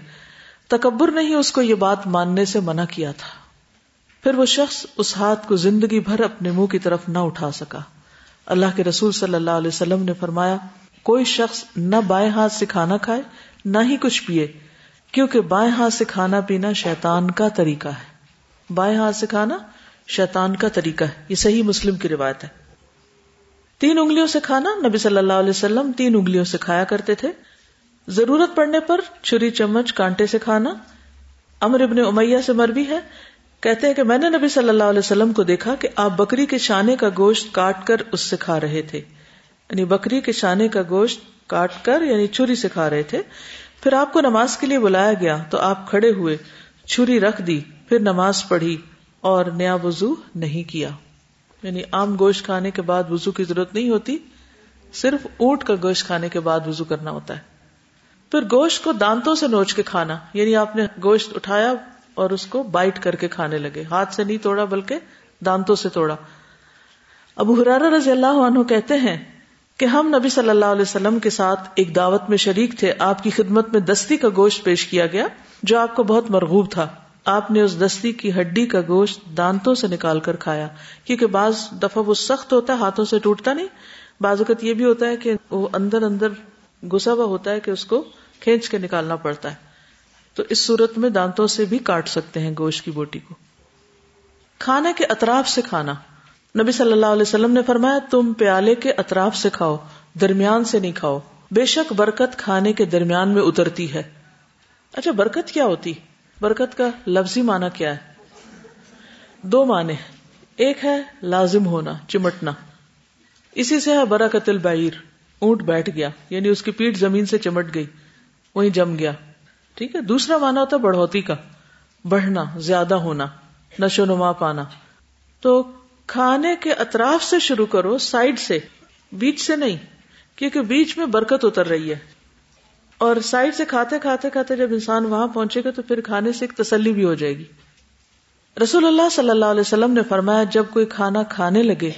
تکبر نے ہی اس کو یہ بات ماننے سے منع کیا تھا۔ پھر وہ شخص اس ہاتھ کو زندگی بھر اپنے منہ کی طرف نہ اٹھا سکا۔ اللہ کے رسول صلی اللہ علیہ وسلم نے فرمایا، کوئی شخص نہ بائیں ہاتھ سے کھانا کھائے، نہ ہی کچھ پیے۔ کیونکہ بائیں ہاتھ سے کھانا پینا شیطان کا طریقہ ہے۔ بائیں ہاتھ سے کھانا شیطان کا طریقہ ہے۔ یہ صحیح مسلم کی روایت ہے۔ تین انگلیوں سے کھانا نبی صلی اللہ علیہ وسلم تین انگلیوں سے کھایا کرتے تھے۔ ضرورت پڑنے پر چھری چمچ کانٹے سے کھانا۔ امر ابن امیہ سے مربی ہے۔ کہتے ہیں کہ میں نے نبی صلی اللہ علیہ وسلم کو دیکھا کہ آپ بکری کے شانے کا گوشت کاٹ کر اس سے کھا رہے تھے۔ یعنی بکری کے شانے کا گوشت کاٹ کر یعنی چھری سے کھا رہے تھے۔ پھر آپ کو نماز کے لیے بلایا گیا تو آپ کھڑے ہوئے، چھری رکھ دی، پھر نماز پڑھی اور نیا وضو نہیں کیا۔ یعنی عام گوشت کھانے کے بعد وضو کی ضرورت نہیں ہوتی، صرف اونٹ کا گوشت کھانے کے بعد وضو کرنا ہوتا ہے۔ پھر گوشت کو دانتوں سے نوچ کے کھانا یعنی آپ نے گوشت اٹھایا اور اس کو بائٹ کر کے کھانے لگے۔ ہاتھ سے نہیں توڑا بلکہ دانتوں سے توڑا۔ ابو حرارا رضی اللہ عنہ کہتے ہیں کہ ہم نبی صلی اللہ علیہ وسلم کے ساتھ ایک دعوت میں شریک تھے، آپ کی خدمت میں دستی کا گوشت پیش کیا گیا، جو آپ کو بہت مرغوب تھا۔ آپ نے اس دستی کی ہڈی کا گوشت دانتوں سے نکال کر کھایا، کیونکہ بعض دفعہ وہ سخت ہوتا ہے، ہاتھوں سے ٹوٹتا نہیں۔ بعض اوقات یہ بھی ہوتا ہے کہ وہ اندر اندر گسا ہوا ہوتا ہے کہ اس کو کھینچ کے نکالنا پڑتا ہے۔ تو اس صورت میں دانتوں سے بھی کاٹ سکتے ہیں گوشت کی بوٹی کو۔ کھانے کے اطراف سے کھانا۔ نبی صلی اللہ علیہ وسلم نے فرمایا، تم پیالے کے اطراف سے کھاؤ، درمیان سے نہیں کھاؤ۔ بے شک برکت کھانے کے درمیان میں اترتی ہے۔ اچھا برکت کیا ہوتی؟ برکت کا لفظی معنی کیا ہے؟ دو معنی ایک ہے لازم ہونا، چمٹنا۔ اسی سے ہے برکت البعیر، اونٹ بیٹھ گیا یعنی اس کی پیٹ زمین سے چمٹ گئی، وہیں جم گیا۔ ٹھیک ہے، دوسرا مانا ہوتا ہے بڑھوتی کا۔ بڑھنا، زیادہ ہونا، نشو نما پانا۔ تو کھانے کے اطراف سے شروع کرو، سائڈ سے، بیچ سے نہیں، کیونکہ بیچ میں برکت اتر رہی ہے۔ اور سائڈ سے کھاتے کھاتے کھاتے جب انسان وہاں پہنچے گا تو پھر کھانے سے ایک تسلی بھی ہو جائے گی۔ رسول اللہ صلی اللہ علیہ وسلم نے فرمایا، جب کوئی کھانا کھانے لگے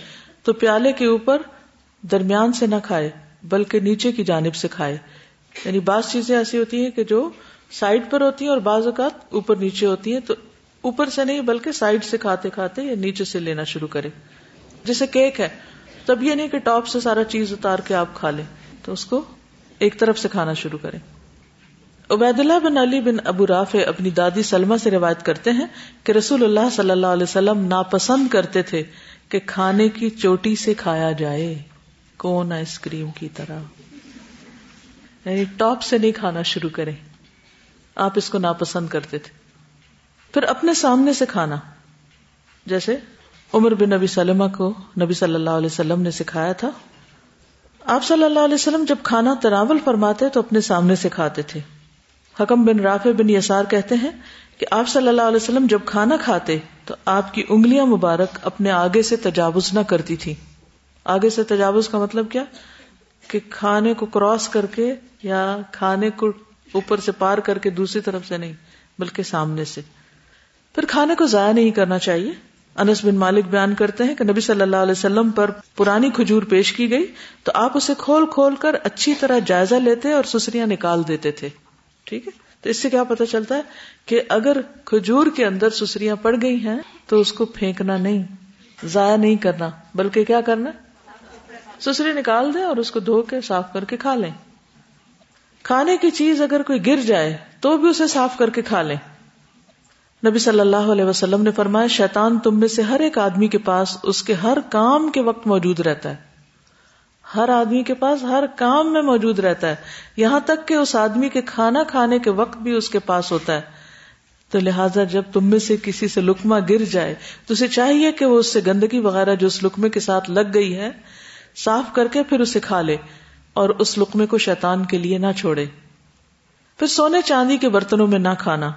تو پیالے کے اوپر درمیان سے نہ کھائے، بلکہ نیچے کی جانب سے کھائے۔ یعنی بعض چیزیں ایسی ہوتی ہیں کہ جو سائڈ پر ہوتی ہیں اور بعض اوقات اوپر نیچے ہوتی ہیں، تو اوپر سے نہیں بلکہ سائڈ سے کھاتے کھاتے یا نیچے سے لینا شروع کرے۔ جیسے کیک ہے، تب یہ نہیں کہ ٹاپ سے سارا چیز اتار کے آپ کھا لیں، تو اس کو ایک طرف سے کھانا شروع کریں۔ عبید اللہ بن علی بن ابو راف اپنی دادی سلما سے روایت کرتے ہیں کہ رسول اللہ صلی اللہ علیہ وسلم ناپسند کرتے تھے کہ کھانے کی چوٹی سے کھایا جائے۔ کون آئس کریم کی طرح؟ یعنی ٹاپ سے نہیں کھانا شروع کرے آپ اس کو ناپسند کرتے تھے۔ پھر اپنے سامنے سے کھانا۔ جیسے عمر بن نبی سلمہ کو نبی صلی اللہ علیہ وسلم نے سکھایا تھا۔ آپ صلی اللہ علیہ وسلم جب کھانا تناول فرماتے تو اپنے سامنے سے کھاتے تھے۔ حکم بن رافع بن یسار کہتے ہیں کہ آپ صلی اللہ علیہ وسلم جب کھانا کھاتے تو آپ کی انگلیاں مبارک اپنے آگے سے تجاوز نہ کرتی تھی آگے سے تجاوز کا مطلب کیا؟ کہ کھانے کو کراس کر کے یا کھانے کو اوپر سے پار کر کے دوسری طرف سے نہیں، بلکہ سامنے سے۔ پھر کھانے کو ضائع نہیں کرنا چاہیے۔ انس بن مالک بیان کرتے ہیں کہ نبی صلی اللہ علیہ وسلم پر پرانی کھجور پیش کی گئی، تو آپ اسے کھول کھول کر اچھی طرح جائزہ لیتے اور سسریاں نکال دیتے تھے۔ ٹھیک ہے؟ تو اس سے کیا پتا چلتا ہے کہ اگر کھجور کے اندر سسریاں پڑ گئی ہیں تو اس کو پھینکنا نہیں، ضائع نہیں کرنا، بلکہ کیا کرنا؟ سسری نکال دیں اور اس کو دھو کے صاف کر کے کھا لیں۔ کھانے کی چیز اگر کوئی گر جائے تو بھی اسے صاف کر کے کھا لیں۔ نبی صلی اللہ علیہ وسلم نے فرمایا، شیطان تم میں سے ہر ایک آدمی کے پاس اس کے ہر کام کے وقت موجود رہتا ہے۔ ہر آدمی کے پاس ہر کام میں موجود رہتا ہے۔ یہاں تک کہ اس آدمی کے کھانا کھانے کے وقت بھی اس کے پاس ہوتا ہے۔ تو لہٰذا جب تم میں سے کسی سے لکما گر جائے، تو اسے چاہیے کہ وہ اس سے گندگی وغیرہ جو اس لکمے کے ساتھ لگ گئی ہے، صاف کر کے پھر اسے کھا لے اور اس لکمے کو شیطان کے لیے نہ چھوڑے۔ پھر سونے چاندی کے برتنوں میں نہ کھانا۔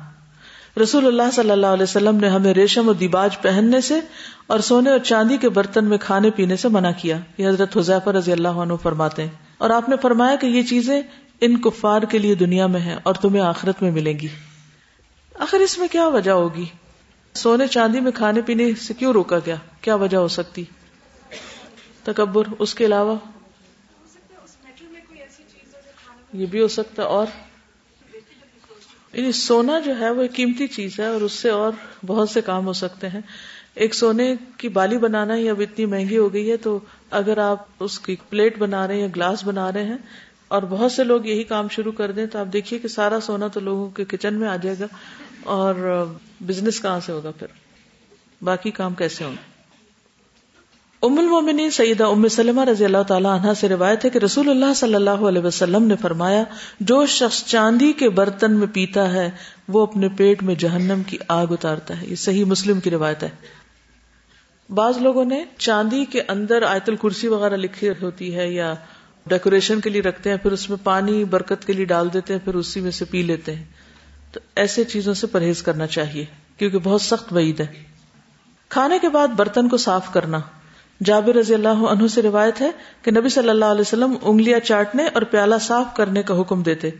رسول اللہ صلی اللہ علیہ وسلم نے ہمیں ریشم و دیباج پہننے سے اور سونے اور چاندی کے برتن میں کھانے پینے سے منع کیا۔ یہ حضرت حضیفہ رضی اللہ عنہ فرماتے ہیں۔ اور آپ نے فرمایا کہ یہ چیزیں ان کفار کے لیے دنیا میں ہیں اور تمہیں آخرت میں ملیں گی۔ آخر اس میں کیا وجہ ہوگی؟ سونے چاندی میں کھانے پینے سے کیوں روکا گیا؟ کیا وجہ ہو سکتی؟ تکبر، اس کے علاوہ؟ یہ بھی ہو سکتا اور؟ یعنی سونا جو ہے وہ ایک قیمتی چیز ہے اور اس سے اور بہت سے کام ہو سکتے ہیں۔ ایک سونے کی بالی بنانا ہی اب اتنی مہنگی ہو گئی ہے تو اگر آپ اس کی پلیٹ بنا رہے ہیں یا گلاس بنا رہے ہیں اور بہت سے لوگ یہی کام شروع کر دیں تو آپ دیکھیے کہ سارا سونا تو لوگوں کے کچن میں آ جائے گا اور بزنس کہاں سے ہوگا پھر؟ باقی کام کیسے ہوں گے؟ ام المومنین سیدہ ام سلمہ رضی اللہ تعالیٰ عنہ سے روایت ہے کہ رسول اللہ صلی اللہ علیہ وسلم نے فرمایا، جو شخص چاندی کے برتن میں پیتا ہے، وہ اپنے پیٹ میں جہنم کی آگ اتارتا ہے۔ یہ صحیح مسلم کی روایت ہے۔ بعض لوگوں نے چاندی کے اندر آیت الکرسی وغیرہ لکھی ہوتی ہے یا ڈیکوریشن کے لیے رکھتے ہیں، پھر اس میں پانی، برکت کے لیے ڈال دیتے ہیں، پھر اسی میں سے پی لیتے ہیں۔ تو ایسے چیزوں سے پرہیز کرنا چاہیے، کیونکہ بہت سخت وعید ہے۔ کھانے کے بعد برتن کو صاف کرنا۔ جابر رضی اللہ عنہ سے روایت ہے کہ نبی صلی اللہ علیہ وسلم انگلیاں چاٹنے اور پیالہ صاف کرنے کا حکم دیتے۔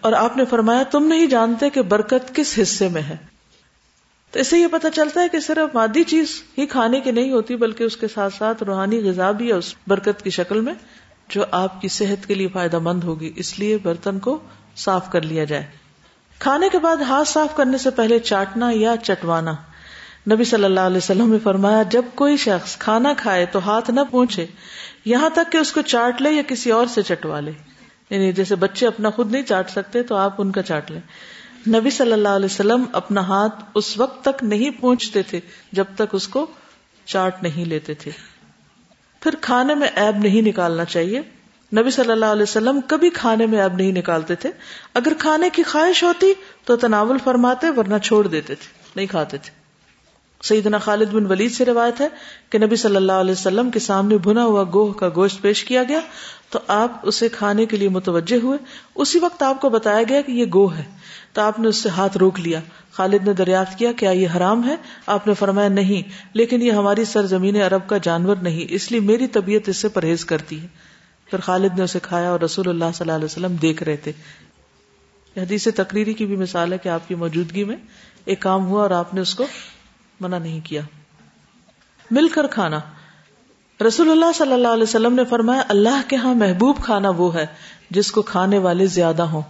اور آپ نے فرمایا، تم نہیں جانتے کہ برکت کس حصے میں ہے۔ تو اسے یہ پتا چلتا ہے کہ صرف مادی چیز ہی کھانے کی نہیں ہوتی، بلکہ اس کے ساتھ ساتھ روحانی غذا بھی ہے اس برکت کی شکل میں، جو آپ کی صحت کے لیے فائدہ مند ہوگی۔ اس لیے برتن کو صاف کر لیا جائے۔ کھانے کے بعد ہاتھ صاف کرنے سے پہلے چاٹنا یا چٹوانا۔ نبی صلی اللہ علیہ وسلم نے فرمایا، جب کوئی شخص کھانا کھائے تو ہاتھ نہ پہنچے یہاں تک کہ اس کو چاٹ لے یا کسی اور سے چٹوا لے۔ یعنی جیسے بچے اپنا خود نہیں چاٹ سکتے تو آپ ان کا چاٹ لیں۔ نبی صلی اللہ علیہ وسلم اپنا ہاتھ اس وقت تک نہیں پہنچتے تھے جب تک اس کو چاٹ نہیں لیتے تھے۔ پھر کھانے میں ایب نہیں نکالنا چاہیے۔ نبی صلی اللہ علیہ وسلم کبھی کھانے میں ایب نہیں نکالتے تھے۔ اگر کھانے کی خواہش ہوتی تو تناول فرماتے ورنہ چھوڑ دیتے تھے، نہیں کھاتے تھے۔ سیدنا خالد بن ولید سے روایت ہے کہ نبی صلی اللہ علیہ وسلم کے سامنے بھنا ہوا گوہ کا گوشت پیش کیا گیا تو آپ اسے کھانے کے لیے متوجہ ہوئے۔ اسی وقت آپ کو بتایا گیا کہ یہ گوہ ہے۔ تو آپ نے اس سے ہاتھ روک لیا۔ خالد نے دریافت کیا کیا یہ حرام ہے۔ آپ نے فرمایا نہیں، لیکن یہ ہماری سرزمین عرب کا جانور نہیں، اس لیے میری طبیعت اس سے پرہیز کرتی ہے۔ پھر خالد نے اسے کھایا اور رسول اللہ صلی اللہ علیہ وسلم دیکھ رہے تھے۔ حدیث تقریری کی بھی مثال ہے کہ آپ کی موجودگی میں ایک کام ہوا اور آپ نے اس کو منع نہیں کیا۔ مل کر کھانا۔ رسول اللہ صلی اللہ علیہ وسلم نے فرمایا، اللہ کے ہاں محبوب کھانا وہ ہے جس کو کھانے والے زیادہ ہوں۔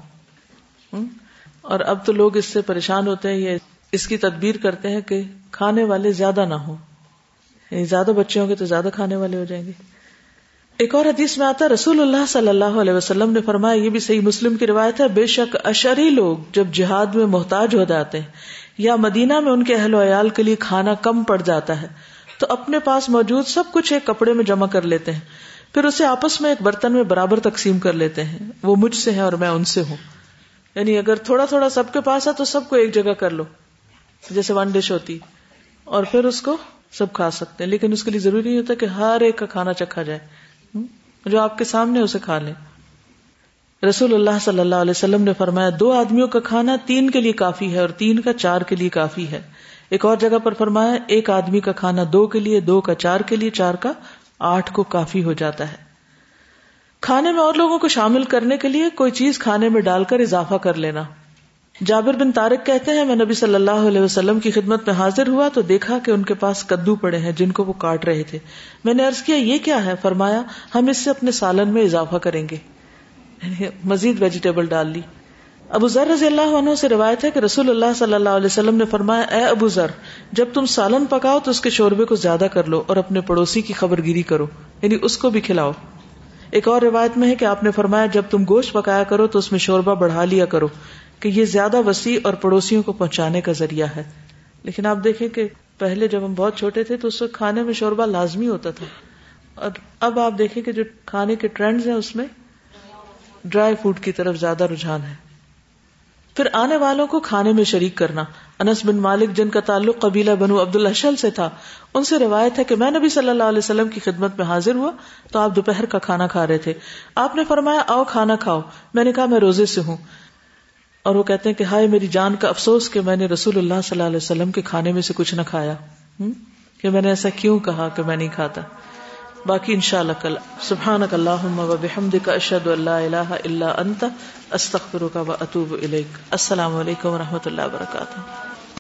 اور اب تو لوگ اس سے پریشان ہوتے ہیں، یہ اس کی تدبیر کرتے ہیں کہ کھانے والے زیادہ نہ ہوں۔ یعنی زیادہ بچے ہوں گے تو زیادہ کھانے والے ہو جائیں گے۔ ایک اور حدیث میں آتا رسول اللہ صلی اللہ علیہ وسلم نے فرمایا، یہ بھی صحیح مسلم کی روایت ہے، بے شک اشری لوگ جب جہاد میں محتاج ہو جاتے ہیں یا مدینہ میں ان کے اہل و عیال کے لیے کھانا کم پڑ جاتا ہے، تو اپنے پاس موجود سب کچھ ایک کپڑے میں جمع کر لیتے ہیں۔ پھر اسے آپس میں ایک برتن میں برابر تقسیم کر لیتے ہیں۔ وہ مجھ سے ہے اور میں ان سے ہوں۔ یعنی اگر تھوڑا تھوڑا سب کے پاس ہے تو سب کو ایک جگہ کر لو۔ جیسے ون ڈش ہوتی۔ اور پھر اس کو سب کھا سکتے ہیں۔ لیکن اس کے لیے ضروری نہیں ہوتا کہ ہر ایک کا کھانا چکھا جائے۔ جو آپ کے سامنے اسے کھا لیں۔ رسول اللہ صلی اللہ علیہ وسلم نے فرمایا، دو آدمیوں کا کھانا تین کے لیے کافی ہے اور تین کا چار کے لیے کافی ہے۔ ایک اور جگہ پر فرمایا، ایک آدمی کا کھانا دو کے لیے، دو کا چار کے لیے، چار کا آٹھ کو کافی ہو جاتا ہے۔ کھانے میں اور لوگوں کو شامل کرنے کے لیے کوئی چیز کھانے میں ڈال کر اضافہ کر لینا۔ جابر بن تارک کہتے ہیں، میں نبی صلی اللہ علیہ وسلم کی خدمت میں حاضر ہوا تو دیکھا کہ ان کے پاس کدو پڑے ہیں جن کو وہ کاٹ رہے تھے۔ میں نے ارض کیا، یہ کیا ہے؟ فرمایا، ہم اس سے اپنے سالن میں اضافہ کریں گے۔ یعنی مزید ویجیٹیبل ڈال لی۔ ابو ذر رضی اللہ عنہ سے روایت ہے کہ رسول اللہ صلی اللہ علیہ وسلم نے فرمایا، اے ابو ذر، جب تم سالن پکاؤ تو اس کے شوربے کو زیادہ کر لو اور اپنے پڑوسی کی خبر گیری کرو یعنی اس کو بھی کھلاؤ۔ ایک اور روایت میں ہے کہ آپ نے فرمایا، جب تم گوشت پکایا کرو تو اس میں شوربہ بڑھا لیا کرو، کہ یہ زیادہ وسیع اور پڑوسیوں کو پہنچانے کا ذریعہ ہے۔ لیکن آپ دیکھیں کہ پہلے جب ہم بہت چھوٹے تھے تو اس وقت کھانے میں شوربہ لازمی ہوتا تھا۔ اور اب آپ دیکھیں کہ جو کھانے کے ٹرینڈز ہیں اس میں ڈرائی فوڈ کی طرف زیادہ رجحان ہے۔ پھر آنے والوں کو کھانے میں شریک کرنا۔ انس بن مالک جن کا تعلق قبیلہ بنو عبد الشل سے تھا، ان سے روایت ہے کہ میں نبی صلی اللہ علیہ وسلم کی خدمت میں حاضر ہوا تو آپ دوپہر کا کھانا کھا رہے تھے۔ آپ نے فرمایا، آؤ کھانا کھاؤ۔ میں نے کہا، میں روزے سے ہوں۔ اور وہ کہتے ہیں کہ، ہائے میری جان کا افسوس کہ میں نے رسول اللہ صلی اللہ علیہ وسلم کے کھانے میں سے کچھ نہ کھایا۔ کہ میں نے ایسا کیوں کہا کہ میں نہیں کھاتا؟ باقی ان شاء اللہ کل سبحان اللہ بحمد کا اشد اللہ اللہ اللہ انت استخر کا اطوب السلام علیکم و رحمۃ اللہ وبرکاتہ